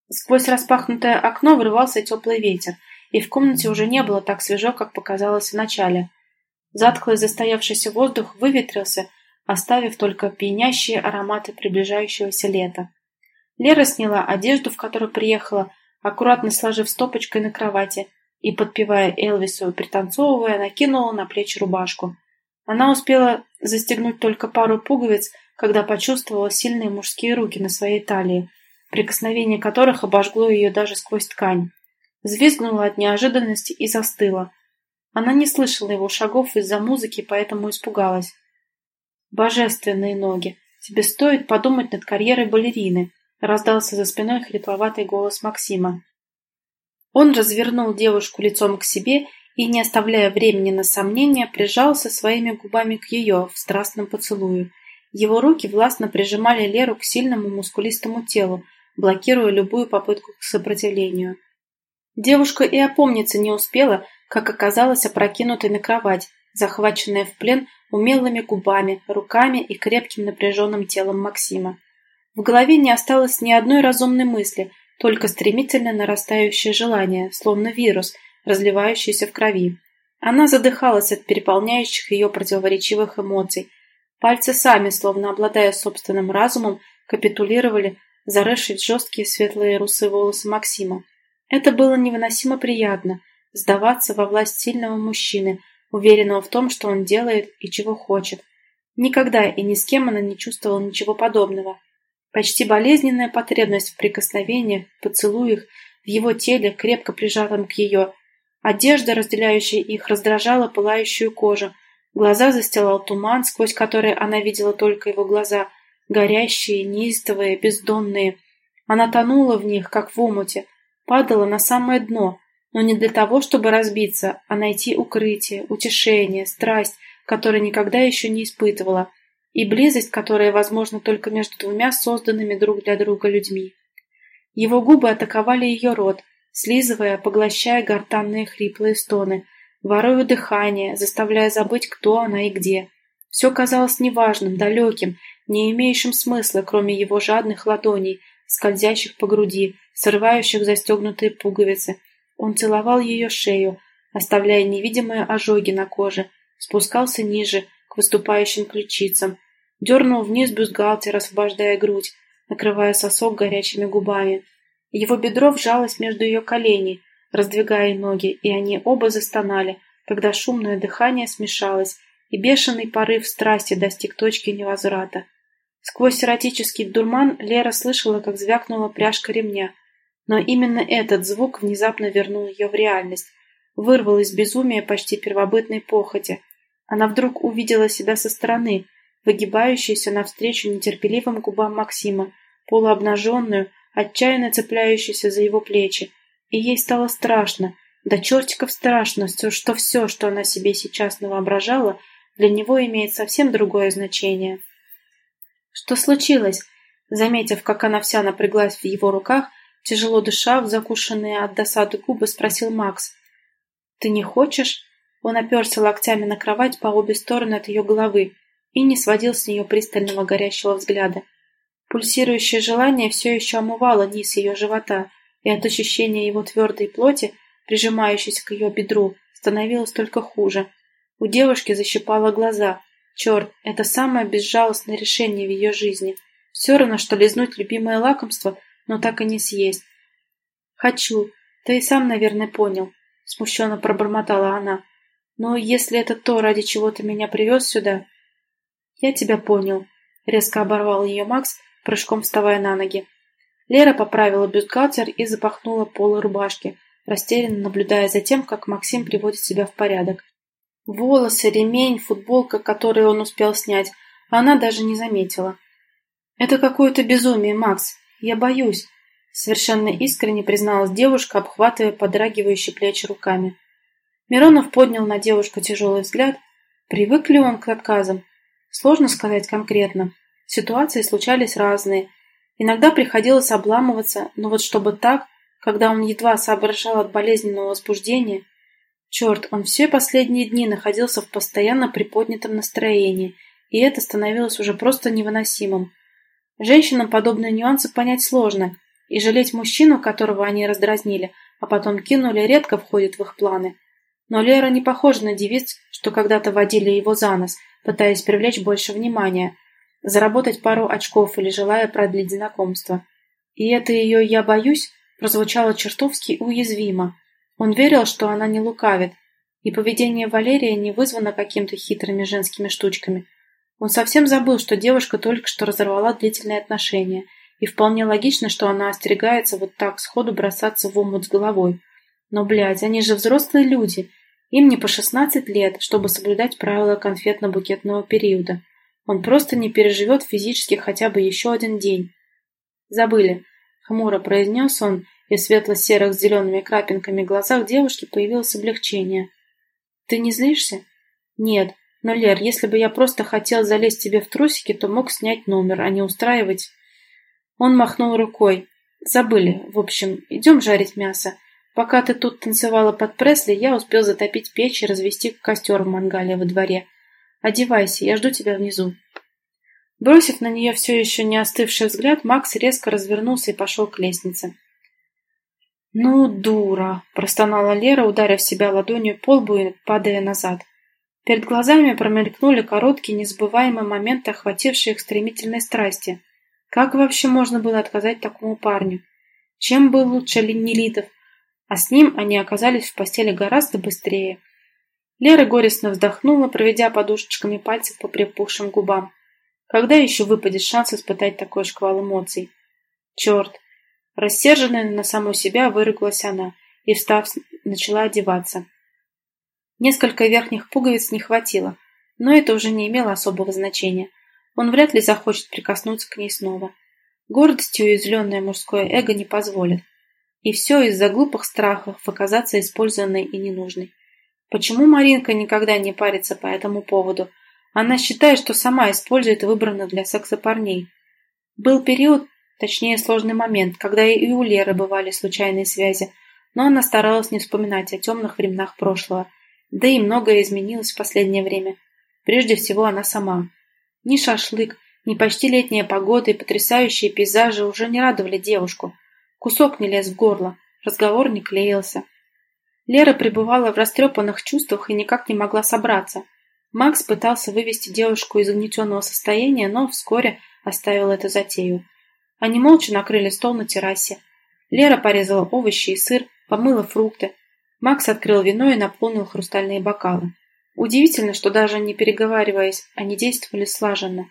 Сквозь распахнутое окно врывался теплый ветер, и в комнате уже не было так свежо, как показалось вначале. Затхлый застоявшийся воздух выветрился, оставив только пьянящие ароматы приближающегося лета. Лера сняла одежду, в которую приехала, аккуратно сложив стопочкой на кровати, и, подпевая Элвису и пританцовывая, накинула на плечи рубашку. Она успела застегнуть только пару пуговиц, когда почувствовала сильные мужские руки на своей талии, прикосновение которых обожгло ее даже сквозь ткань. Взвизгнула от неожиданности и застыла. Она не слышала его шагов из-за музыки, поэтому испугалась. «Божественные ноги! Тебе стоит подумать над карьерой балерины!» Раздался за спиной хрипловатый голос Максима. Он развернул девушку лицом к себе и, не оставляя времени на сомнения, прижался своими губами к ее в страстном поцелуе. Его руки властно прижимали Леру к сильному мускулистому телу, блокируя любую попытку к сопротивлению. Девушка и опомниться не успела, как оказалась опрокинутой на кровать, захваченная в плен умелыми губами, руками и крепким напряженным телом Максима. В голове не осталось ни одной разумной мысли, только стремительно нарастающее желание, словно вирус, разливающийся в крови. Она задыхалась от переполняющих ее противоречивых эмоций. Пальцы сами, словно обладая собственным разумом, капитулировали, зарывшись жесткие светлые русые волосы Максима. Это было невыносимо приятно – сдаваться во власть сильного мужчины, уверенного в том, что он делает и чего хочет. Никогда и ни с кем она не чувствовала ничего подобного. Почти болезненная потребность в прикосновениях, поцелуях, в его теле, крепко прижатом к ее. Одежда, разделяющая их, раздражала пылающую кожу. Глаза застилал туман, сквозь который она видела только его глаза, горящие, неистовые, бездонные. Она тонула в них, как в омуте, падала на самое дно, но не для того, чтобы разбиться, а найти укрытие, утешение, страсть, которой никогда еще не испытывала и близость, которая возможна только между двумя созданными друг для друга людьми. Его губы атаковали ее рот, слизывая, поглощая гортанные хриплые стоны, воруя дыхание, заставляя забыть, кто она и где. Все казалось неважным, далеким, не имеющим смысла, кроме его жадных ладоней, скользящих по груди, срывающих застегнутые пуговицы. Он целовал ее шею, оставляя невидимые ожоги на коже, спускался ниже, к выступающим ключицам, Дернул вниз бюстгальтер, освобождая грудь, накрывая сосок горячими губами. Его бедро вжалось между ее коленей, раздвигая ноги, и они оба застонали, когда шумное дыхание смешалось, и бешеный порыв страсти достиг точки невозврата. Сквозь эротический дурман Лера слышала, как звякнула пряжка ремня. Но именно этот звук внезапно вернул ее в реальность, вырвал из безумия почти первобытной похоти. Она вдруг увидела себя со стороны, выгибающуюся навстречу нетерпеливым губам Максима, полуобнаженную, отчаянно цепляющуюся за его плечи. И ей стало страшно, да чертиков страшно, что все, что она себе сейчас навоображала, для него имеет совсем другое значение. Что случилось? Заметив, как она вся напряглась в его руках, тяжело дыша, в закушенные от досады губы, спросил Макс. «Ты не хочешь?» Он оперся локтями на кровать по обе стороны от ее головы и не сводил с нее пристального горящего взгляда. Пульсирующее желание все еще омывало низ ее живота, и от ощущения его твердой плоти, прижимающейся к ее бедру, становилось только хуже. У девушки защипало глаза. Черт, это самое безжалостное решение в ее жизни. Все равно, что лизнуть любимое лакомство, но так и не съесть. «Хочу. Ты и сам, наверное, понял», — смущенно пробормотала она. «Но если это то, ради чего ты меня привез сюда, «Я тебя понял», — резко оборвал ее Макс, прыжком вставая на ноги. Лера поправила бюстгальтер и запахнула полы рубашки, растерянно наблюдая за тем, как Максим приводит себя в порядок. Волосы, ремень, футболка, которую он успел снять, она даже не заметила. «Это какое-то безумие, Макс. Я боюсь», — совершенно искренне призналась девушка, обхватывая подрагивающие плечи руками. Миронов поднял на девушку тяжелый взгляд. Привык ли он к отказам? Сложно сказать конкретно. Ситуации случались разные. Иногда приходилось обламываться, но вот чтобы так, когда он едва соображал от болезненного возбуждения... Черт, он все последние дни находился в постоянно приподнятом настроении, и это становилось уже просто невыносимым. Женщинам подобные нюансы понять сложно, и жалеть мужчину, которого они раздразнили, а потом кинули, редко входит в их планы. Но Лера не похожа на девиц, что когда-то водили его за нос, пытаясь привлечь больше внимания, заработать пару очков или желая продлить знакомство. И это ее «я боюсь» прозвучало чертовски уязвимо. Он верил, что она не лукавит, и поведение Валерии не вызвано какими-то хитрыми женскими штучками. Он совсем забыл, что девушка только что разорвала длительные отношения, и вполне логично, что она остерегается вот так сходу бросаться в омут с головой. Но, блядь, они же взрослые люди, им не по 16 лет, чтобы соблюдать правила конфетно-букетного периода. Он просто не переживет физически хотя бы еще один день. «Забыли», — хмуро произнес он, и в светло-серых с зелеными крапинками глазах девушки появилось облегчение. «Ты не злишься?» «Нет, но, Лер, если бы я просто хотел залезть тебе в трусики, то мог снять номер, а не устраивать...» Он махнул рукой. «Забыли. В общем, идем жарить мясо. Пока ты тут танцевала под Пресли, я успел затопить печь и развести костер в мангале во дворе. Одевайся, я жду тебя внизу. Бросив на нее все еще не остывший взгляд, Макс резко развернулся и пошел к лестнице. «Ну, дура!» – простонала Лера, ударив себя ладонью по лбу и падая назад. Перед глазами промелькнули короткие, незабываемые моменты, охватившие их стремительной страсти. Как вообще можно было отказать такому парню? Чем был лучше Нелидов? А с ним они оказались в постели гораздо быстрее. Лера горестно вздохнула, проведя подушечками пальцев по припухшим губам. Когда еще выпадет шанс испытать такой шквал эмоций? Черт! Рассерженная на саму себя, выругалась она и, встав, начала одеваться. Несколько верхних пуговиц не хватило, но это уже не имело особого значения. Он вряд ли захочет прикоснуться к ней снова. Гордостью уязвленное мужское эго не позволит. И все из-за глупых страхов оказаться использованной и ненужной. Почему Маринка никогда не парится по этому поводу? Она считает, что сама использует выбранных для секса парней. Был период, Точнее, сложный момент, когда и у Леры бывали случайные связи, но она старалась не вспоминать о темных временах прошлого. Да и многое изменилось в последнее время. Прежде всего, она сама. Ни шашлык, ни почти летняя погода и потрясающие пейзажи уже не радовали девушку. Кусок не лез в горло, разговор не клеился. Лера пребывала в растрепанных чувствах и никак не могла собраться. Макс пытался вывести девушку из угнетенного состояния, но вскоре оставил эту затею. Они молча накрыли стол на террасе. Лера порезала овощи и сыр, помыла фрукты. Макс открыл вино и наполнил хрустальные бокалы. Удивительно, что даже не переговариваясь, они действовали слаженно.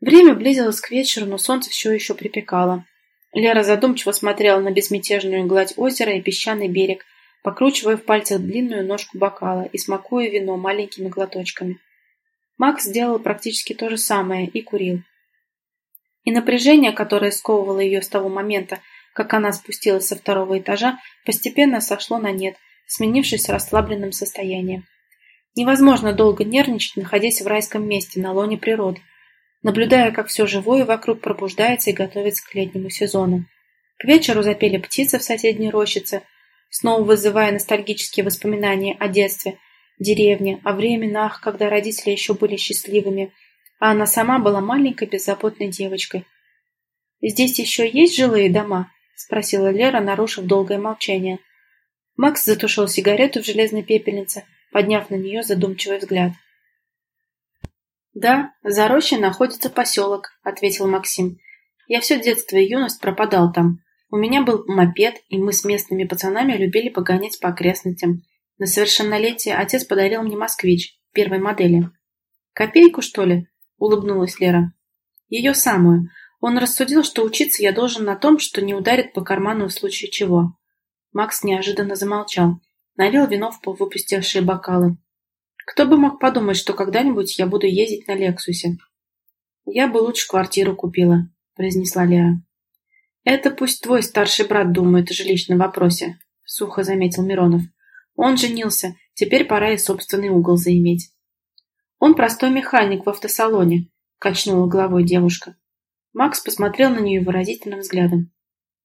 Время близилось к вечеру, но солнце все еще припекало. Лера задумчиво смотрела на безмятежную гладь озера и песчаный берег, покручивая в пальцах длинную ножку бокала и смакуя вино маленькими глоточками. Макс сделал практически то же самое и курил. И напряжение, которое сковывало ее с того момента, как она спустилась со второго этажа, постепенно сошло на нет, сменившись расслабленным состоянием. Невозможно долго нервничать, находясь в райском месте, на лоне природы, наблюдая, как все живое вокруг пробуждается и готовится к летнему сезону. К вечеру запели птицы в соседней рощице, снова вызывая ностальгические воспоминания о детстве, деревне, о временах, когда родители еще были счастливыми – а она сама была маленькой беззаботной девочкой. «Здесь еще есть жилые дома?» — спросила Лера, нарушив долгое молчание. Макс затушил сигарету в железной пепельнице, подняв на нее задумчивый взгляд. «Да, за рощей находится поселок», — ответил Максим. «Я все детство и юность пропадал там. У меня был мопед, и мы с местными пацанами любили погонять по окрестностям. На совершеннолетие отец подарил мне москвич первой модели. Копейку, что ли? улыбнулась Лера. Ее самую. Он рассудил, что учиться я должен на том, что не ударит по карману в случае чего. Макс неожиданно замолчал, налил вино в полвыпустевшие бокалы. Кто бы мог подумать, что когда-нибудь я буду ездить на Лексусе. Я бы лучше квартиру купила, произнесла Лера. Это пусть твой старший брат думает о жилищном вопросе, сухо заметил Миронов. Он женился, теперь пора и собственный угол заиметь. «Он простой механик в автосалоне», — качнула головой девушка. Макс посмотрел на нее выразительным взглядом.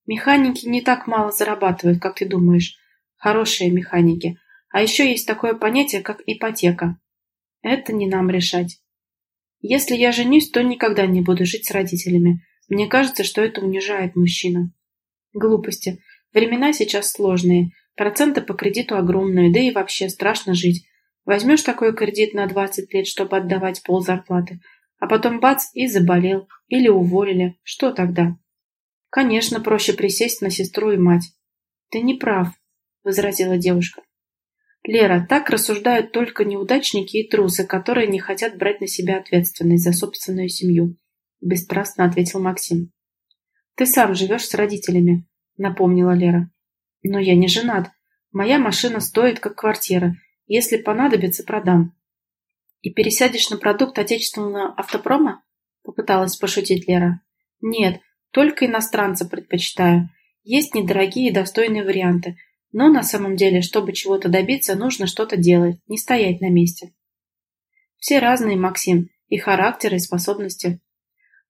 «Механики не так мало зарабатывают, как ты думаешь. Хорошие механики. А еще есть такое понятие, как ипотека. Это не нам решать. Если я женюсь, то никогда не буду жить с родителями. Мне кажется, что это унижает мужчину». Глупости. Времена сейчас сложные. Проценты по кредиту огромные, да и вообще страшно жить. Возьмешь такой кредит на 20 лет, чтобы отдавать пол зарплаты, а потом бац и заболел, или уволили. Что тогда? Конечно, проще присесть на сестру и мать. Ты не прав, возразила девушка. Лера, так рассуждают только неудачники и трусы, которые не хотят брать на себя ответственность за собственную семью, бесстрастно ответил Максим. Ты сам живешь с родителями, напомнила Лера. Но я не женат. Моя машина стоит как квартира, если понадобится, продам. И пересядешь на продукт отечественного автопрома? Попыталась пошутить Лера. Нет, только иностранца предпочитаю. Есть недорогие и достойные варианты. Но на самом деле, чтобы чего-то добиться, нужно что-то делать, не стоять на месте. Все разные, Максим, и характеры, и способности.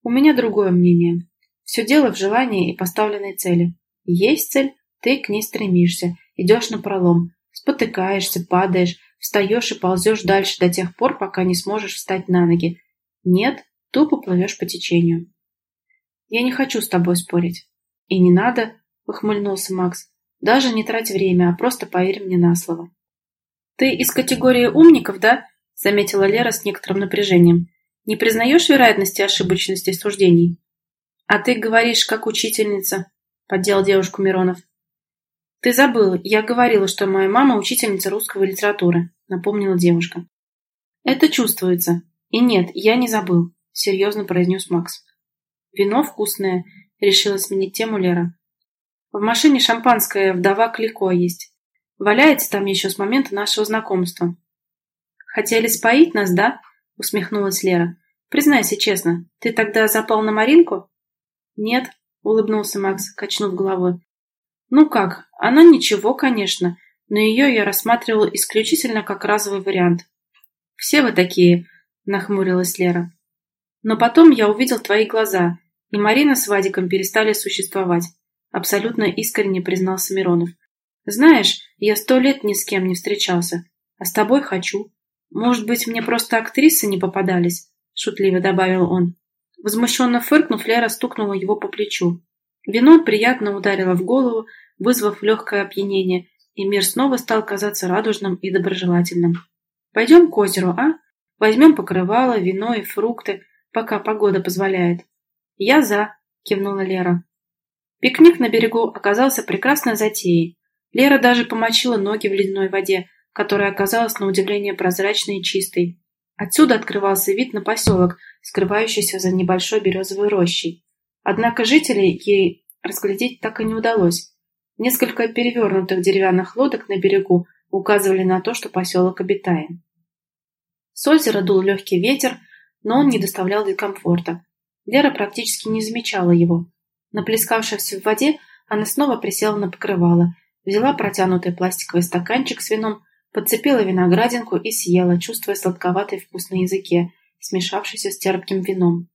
У меня другое мнение. Все дело в желании и поставленной цели. Есть цель, ты к ней стремишься, идешь на пролом, Спотыкаешься, падаешь, встаешь и ползешь дальше до тех пор, пока не сможешь встать на ноги. Нет, Тупо плывешь по течению. Я не хочу с тобой спорить. И не надо, ухмыльнулся Макс. Даже не трать время, а просто поверь мне на слово. Ты из категории умников, да? Заметила Лера с некоторым напряжением. Не признаешь вероятности ошибочности суждений? А ты говоришь, как учительница, поддел девушку Миронов. Ты забыл, я говорила, что моя мама учительница русского литературы, напомнила девушка. Это чувствуется. И нет, я не забыл, серьезно произнес Макс. Вино вкусное, решила сменить тему Лера. В машине шампанское вдова Клико есть. Валяется там еще с момента нашего знакомства. Хотели споить нас, да? Усмехнулась Лера. Признайся честно, ты тогда запал на Маринку? Нет, улыбнулся Макс, качнув головой. Ну как, она ничего, конечно, но ее я рассматривал исключительно как разовый вариант. Все вы такие, нахмурилась Лера. Но потом я увидел твои глаза, и Марина с Вадиком перестали существовать, абсолютно искренне признался Миронов. Знаешь, я сто лет ни с кем не встречался, а с тобой хочу. Может быть, мне просто актрисы не попадались, шутливо добавил он. Возмущенно фыркнув, Лера стукнула его по плечу. Вино приятно ударило в голову, вызвав легкое опьянение, и мир снова стал казаться радужным и доброжелательным. «Пойдем к озеру, а? Возьмем покрывало, вино и фрукты, пока погода позволяет». «Я за», — кивнула Лера. Пикник на берегу оказался прекрасной затеей. Лера даже помочила ноги в ледяной воде, которая оказалась на удивление прозрачной и чистой. Отсюда открывался вид на поселок, скрывающийся за небольшой березовой рощей. Однако жителей ей разглядеть так и не удалось. Несколько перевернутых деревянных лодок на берегу указывали на то, что поселок обитаем. С озера дул легкий ветер, но он не доставлял дискомфорта. Лера практически не замечала его. Наплескавшись в воде, она снова присела на покрывало, взяла протянутый пластиковый стаканчик с вином, подцепила виноградинку и съела, чувствуя сладковатый вкус на языке, смешавшийся с терпким вином.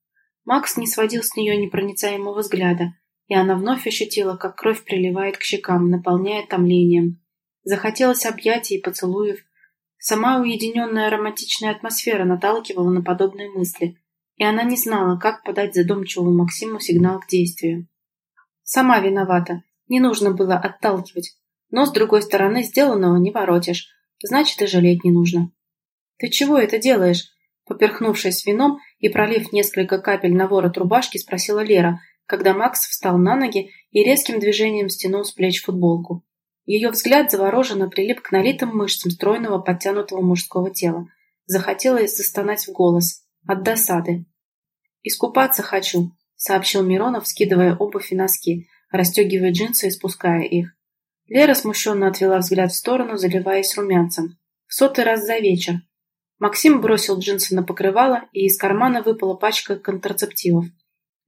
Макс не сводил с нее непроницаемого взгляда, и она вновь ощутила, как кровь приливает к щекам, наполняя томлением. Захотелось объятий и поцелуев. Сама уединенная романтичная атмосфера наталкивала на подобные мысли, и она не знала, как подать задумчивому Максиму сигнал к действию. Сама виновата, не нужно было отталкивать, но, с другой стороны, сделанного не воротишь, значит и жалеть не нужно. «Ты чего это делаешь?» Поперхнувшись вином и пролив несколько капель на ворот рубашки, спросила Лера, когда Макс встал на ноги и резким движением стянул с плеч футболку. Ее взгляд завороженно прилип к налитым мышцам стройного подтянутого мужского тела. Захотелось застонать в голос. От досады. «Искупаться хочу», — сообщил Миронов, скидывая обувь и носки, расстегивая джинсы и спуская их. Лера смущенно отвела взгляд в сторону, заливаясь румянцем. В сотый раз за вечер, Максим бросил джинсы на покрывало, и из кармана выпала пачка контрацептивов.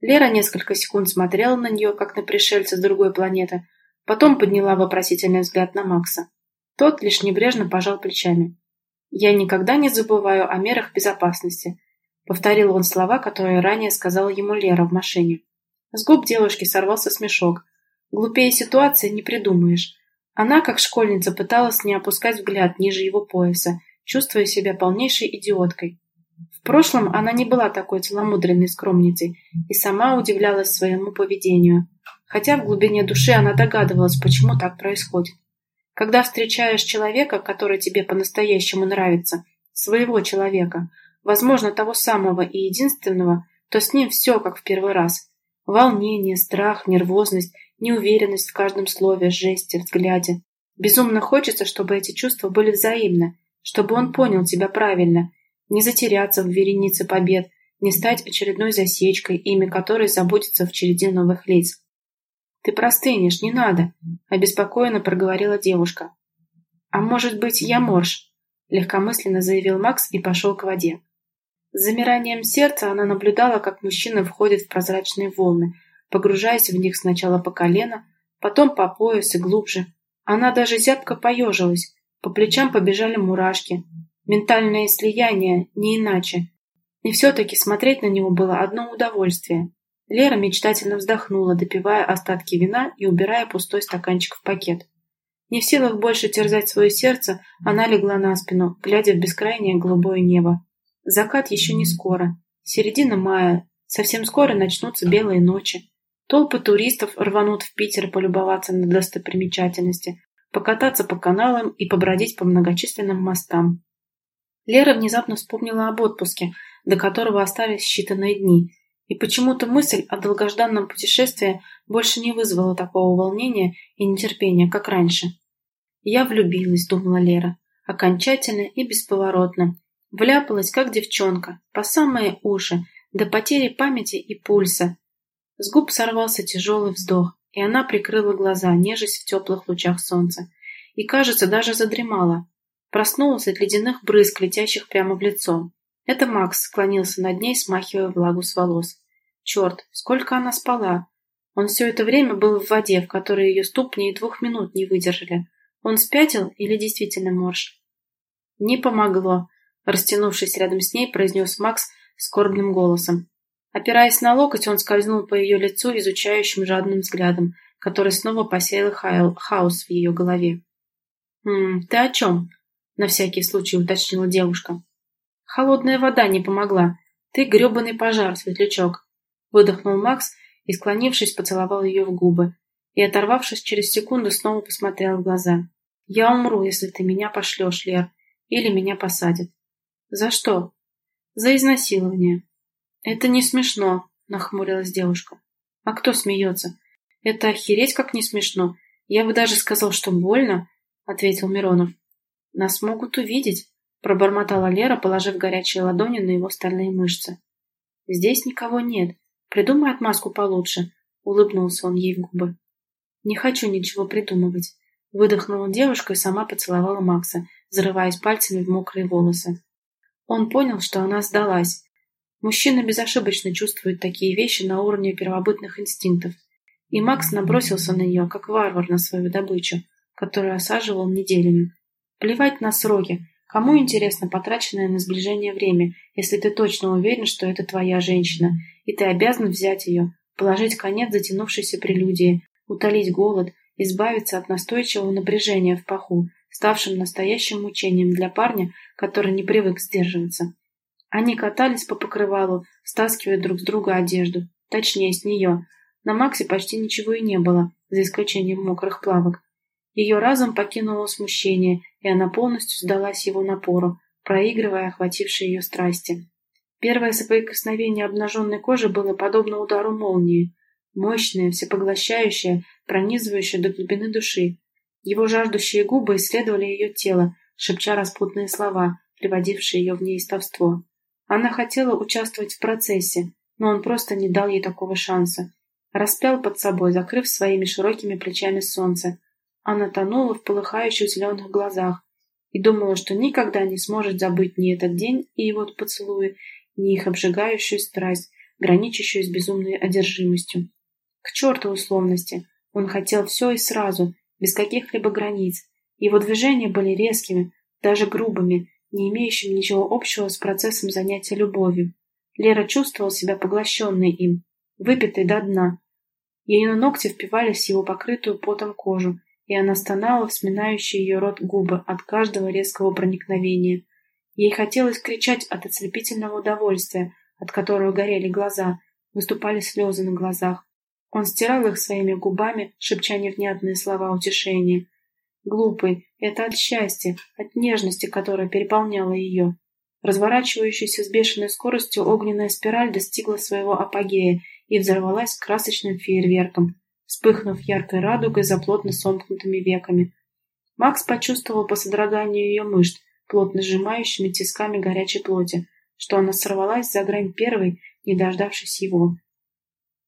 Лера несколько секунд смотрела на нее, как на пришельца с другой планеты, потом подняла вопросительный взгляд на Макса. Тот лишь небрежно пожал плечами. «Я никогда не забываю о мерах безопасности», — повторил он слова, которые ранее сказала ему Лера в машине. С губ девушки сорвался смешок. Глупее ситуации не придумаешь. Она, как школьница, пыталась не опускать взгляд ниже его пояса, чувствуя себя полнейшей идиоткой. В прошлом она не была такой целомудренной скромницей и сама удивлялась своему поведению, хотя в глубине души она догадывалась, почему так происходит. Когда встречаешь человека, который тебе по-настоящему нравится, своего человека, возможно, того самого и единственного, то с ним все как в первый раз. Волнение, страх, нервозность, неуверенность в каждом слове, жесте, взгляде. Безумно хочется, чтобы эти чувства были взаимны, чтобы он понял тебя правильно, не затеряться в веренице побед, не стать очередной засечкой, имя которой забудется в череде новых лиц. «Ты простынешь, не надо», — обеспокоенно проговорила девушка. «А может быть, я морж?» — легкомысленно заявил Макс и пошел к воде. С замиранием сердца она наблюдала, как мужчина входит в прозрачные волны, погружаясь в них сначала по колено, потом по пояс и глубже. Она даже зябко поежилась, по плечам побежали мурашки. Ментальное слияние, не иначе. И все-таки смотреть на него было одно удовольствие. Лера мечтательно вздохнула, допивая остатки вина и убирая пустой стаканчик в пакет. Не в силах больше терзать свое сердце, она легла на спину, глядя в бескрайнее голубое небо. Закат еще не скоро. Середина мая. Совсем скоро начнутся белые ночи. Толпы туристов рванут в Питер полюбоваться на достопримечательности, покататься по каналам и побродить по многочисленным мостам. Лера внезапно вспомнила об отпуске, до которого остались считанные дни, и почему-то мысль о долгожданном путешествии больше не вызвала такого волнения и нетерпения, как раньше. «Я влюбилась», — думала Лера, — окончательно и бесповоротно. Вляпалась, как девчонка, по самые уши, до потери памяти и пульса. С губ сорвался тяжелый вздох, и она прикрыла глаза, нежесть в теплых лучах солнца. И, кажется, даже задремала. Проснулась от ледяных брызг, летящих прямо в лицо. Это Макс склонился над ней, смахивая влагу с волос. Черт, сколько она спала! Он все это время был в воде, в которой ее ступни и двух минут не выдержали. Он спятил или действительно морж? Не помогло, растянувшись рядом с ней, произнес Макс скорбным голосом. Опираясь на локоть, он скользнул по ее лицу изучающим жадным взглядом, который снова посеял хаос в ее голове. «М -м, «Ты о чем?» — на всякий случай уточнила девушка. Холодная вода не помогла. Ты гребаный пожар, светлячок. Выдохнул Макс и, склонившись, поцеловал ее в губы. И, оторвавшись через секунду, снова посмотрел в глаза. «Я умру, если ты меня пошлешь, Лер. Или меня посадят». «За что?» «За изнасилование». «Это не смешно», — нахмурилась девушка. «А кто смеется?» «Это охереть как не смешно. Я бы даже сказал, что больно», — ответил Миронов. «Нас могут увидеть» пробормотала Лера, положив горячие ладони на его стальные мышцы. «Здесь никого нет. Придумай отмазку получше», — улыбнулся он ей в губы. «Не хочу ничего придумывать», — выдохнула девушка и сама поцеловала Макса, зарываясь пальцами в мокрые волосы. Он понял, что она сдалась. Мужчина безошибочно чувствует такие вещи на уровне первобытных инстинктов. И Макс набросился на нее, как варвар на свою добычу, которую осаживал неделями. Плевать на сроки, Кому интересно потраченное на сближение время, если ты точно уверен, что это твоя женщина, и ты обязан взять ее, положить конец затянувшейся прелюдии, утолить голод, избавиться от настойчивого напряжения в паху, ставшим настоящим мучением для парня, который не привык сдерживаться. Они катались по покрывалу, стаскивая друг с друга одежду, точнее, с нее. На Максе почти ничего и не было, за исключением мокрых плавок. Ее разум покинуло смущение, и она полностью сдалась его напору, проигрывая охватившие ее страсти. Первое соприкосновение обнаженной кожи было подобно удару молнии, мощное, всепоглощающее, пронизывающее до глубины души. Его жаждущие губы исследовали ее тело, шепча распутные слова, приводившие ее в неистовство. Она хотела участвовать в процессе, но он просто не дал ей такого шанса. Распял под собой, закрыв своими широкими плечами солнце, она тонула в полыхающих зеленых глазах и думала, что никогда не сможет забыть ни этот день и его поцелуи, ни их обжигающую страсть, граничащую с безумной одержимостью. К черту условности! Он хотел все и сразу, без каких-либо границ. Его движения были резкими, даже грубыми, не имеющими ничего общего с процессом занятия любовью. Лера чувствовала себя поглощенной им, выпитой до дна. Ее ногти впивались в его покрытую потом кожу, и она стонала в сминающие ее рот губы от каждого резкого проникновения. Ей хотелось кричать от ослепительного удовольствия, от которого горели глаза, выступали слезы на глазах. Он стирал их своими губами, шепча невнятные слова утешения. Глупый, это от счастья, от нежности, которая переполняла ее. Разворачивающаяся с бешеной скоростью огненная спираль достигла своего апогея и взорвалась красочным фейерверком, вспыхнув яркой радугой за плотно сомкнутыми веками. Макс почувствовал по содроганию ее мышц, плотно сжимающими тисками горячей плоти, что она сорвалась за грань первой, не дождавшись его.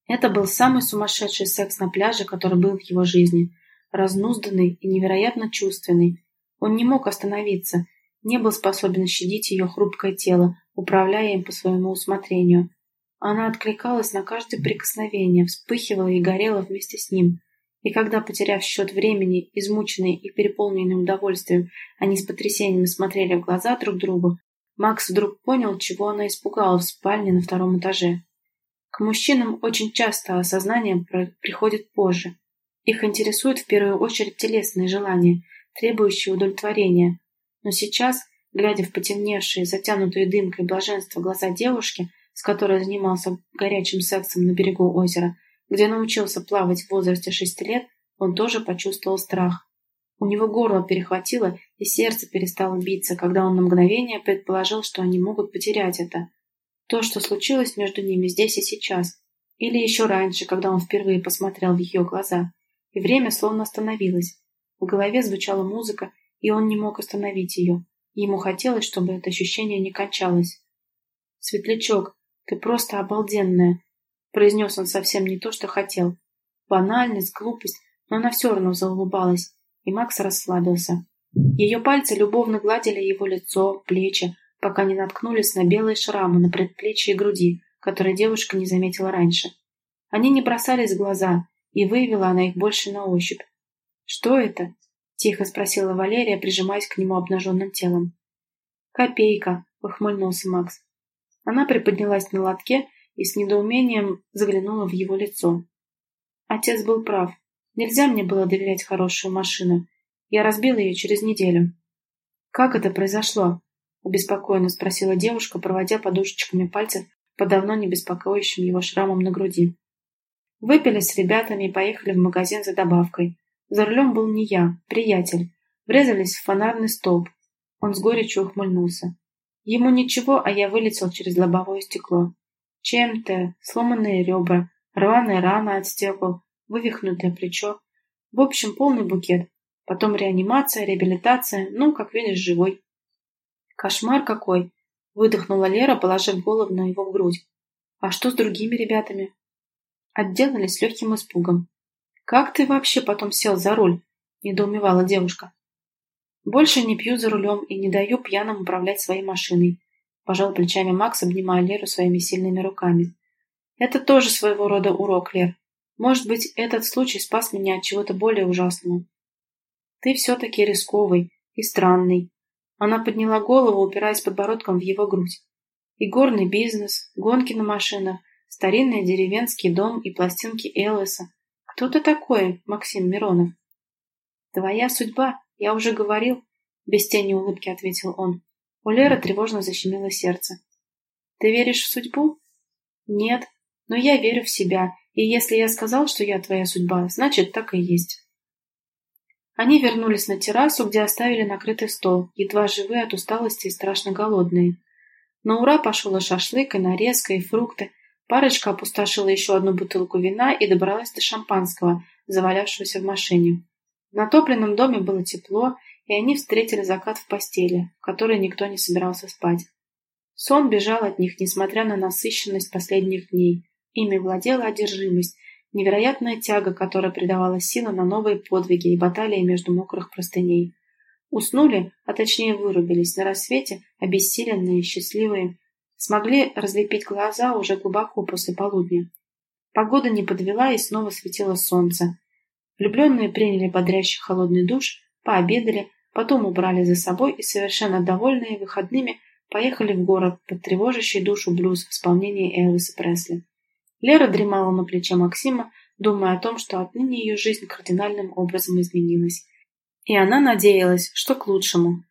Это был самый сумасшедший секс на пляже, который был в его жизни. Разнузданный и невероятно чувственный. Он не мог остановиться, не был способен щадить ее хрупкое тело, управляя им по своему усмотрению. Она откликалась на каждое прикосновение, вспыхивала и горела вместе с ним. И когда, потеряв счет времени, измученные и переполненные удовольствием, они с потрясением смотрели в глаза друг другу, Макс вдруг понял, чего она испугала в спальне на втором этаже. К мужчинам очень часто осознание приходит позже. Их интересуют в первую очередь телесные желания, требующие удовлетворения. Но сейчас, глядя в потемневшие, затянутые дымкой блаженства глаза девушки, с которой занимался горячим сексом на берегу озера, где научился плавать в возрасте шести лет, он тоже почувствовал страх. У него горло перехватило, и сердце перестало биться, когда он на мгновение предположил, что они могут потерять это. То, что случилось между ними здесь и сейчас. Или еще раньше, когда он впервые посмотрел в ее глаза. И время словно остановилось. В голове звучала музыка, и он не мог остановить ее. Ему хотелось, чтобы это ощущение не кончалось. «Светлячок, ты просто обалденная!» Произнес он совсем не то, что хотел. Банальность, глупость, но она все равно заулыбалась, и Макс расслабился. Ее пальцы любовно гладили его лицо, плечи, пока не наткнулись на белые шрамы на предплечье и груди, которые девушка не заметила раньше. Они не бросались в глаза, и выявила она их больше на ощупь. «Что это?» — тихо спросила Валерия, прижимаясь к нему обнаженным телом. «Копейка», — ухмыльнулся Макс. Она приподнялась на лотке и с недоумением заглянула в его лицо. Отец был прав. Нельзя мне было доверять хорошую машину. Я разбила ее через неделю. «Как это произошло?» — обеспокоенно спросила девушка, проводя подушечками пальцев по давно не беспокоящим его шрамам на груди. Выпили с ребятами и поехали в магазин за добавкой. За рулем был не я, приятель. Врезались в фонарный столб. Он с горечью ухмыльнулся. Ему ничего, а я вылетел через лобовое стекло. Чем-то, сломанные ребра, рваная рана от стекол, вывихнутое плечо. В общем, полный букет. Потом реанимация, реабилитация, ну, как видишь, живой. Кошмар какой! Выдохнула Лера, положив голову на его грудь. А что с другими ребятами? Отделались легким испугом. «Как ты вообще потом сел за руль?» – недоумевала девушка. «Больше не пью за рулем и не даю пьяным управлять своей машиной», – пожал плечами Макс, обнимая Леру своими сильными руками. «Это тоже своего рода урок, Лер. Может быть, этот случай спас меня от чего-то более ужасного». «Ты все-таки рисковый и странный». Она подняла голову, упираясь подбородком в его грудь. «И горный бизнес, гонки на машинах, старинный деревенский дом и пластинки Элвиса. «Кто ты такой, Максим Миронов?» «Твоя судьба, я уже говорил», — без тени улыбки ответил он. У Леры тревожно защемило сердце. «Ты веришь в судьбу?» «Нет, но я верю в себя, и если я сказал, что я твоя судьба, значит, так и есть». Они вернулись на террасу, где оставили накрытый стол, едва живые от усталости и страшно голодные. На ура пошел и шашлык, и нарезка, и фрукты, Парочка опустошила еще одну бутылку вина и добралась до шампанского, завалявшегося в машине. В натопленном доме было тепло, и они встретили закат в постели, в которой никто не собирался спать. Сон бежал от них, несмотря на насыщенность последних дней. Ими владела одержимость, невероятная тяга, которая придавала силы на новые подвиги и баталии между мокрых простыней. Уснули, а точнее вырубились на рассвете, обессиленные, счастливые, смогли разлепить глаза уже глубоко после полудня. Погода не подвела, и снова светило солнце. Влюбленные приняли бодрящий холодный душ, пообедали, потом убрали за собой и, совершенно довольные выходными, поехали в город под тревожащий душу блюз в исполнении Элвиса Пресли. Лера дремала на плече Максима, думая о том, что отныне ее жизнь кардинальным образом изменилась. И она надеялась, что к лучшему.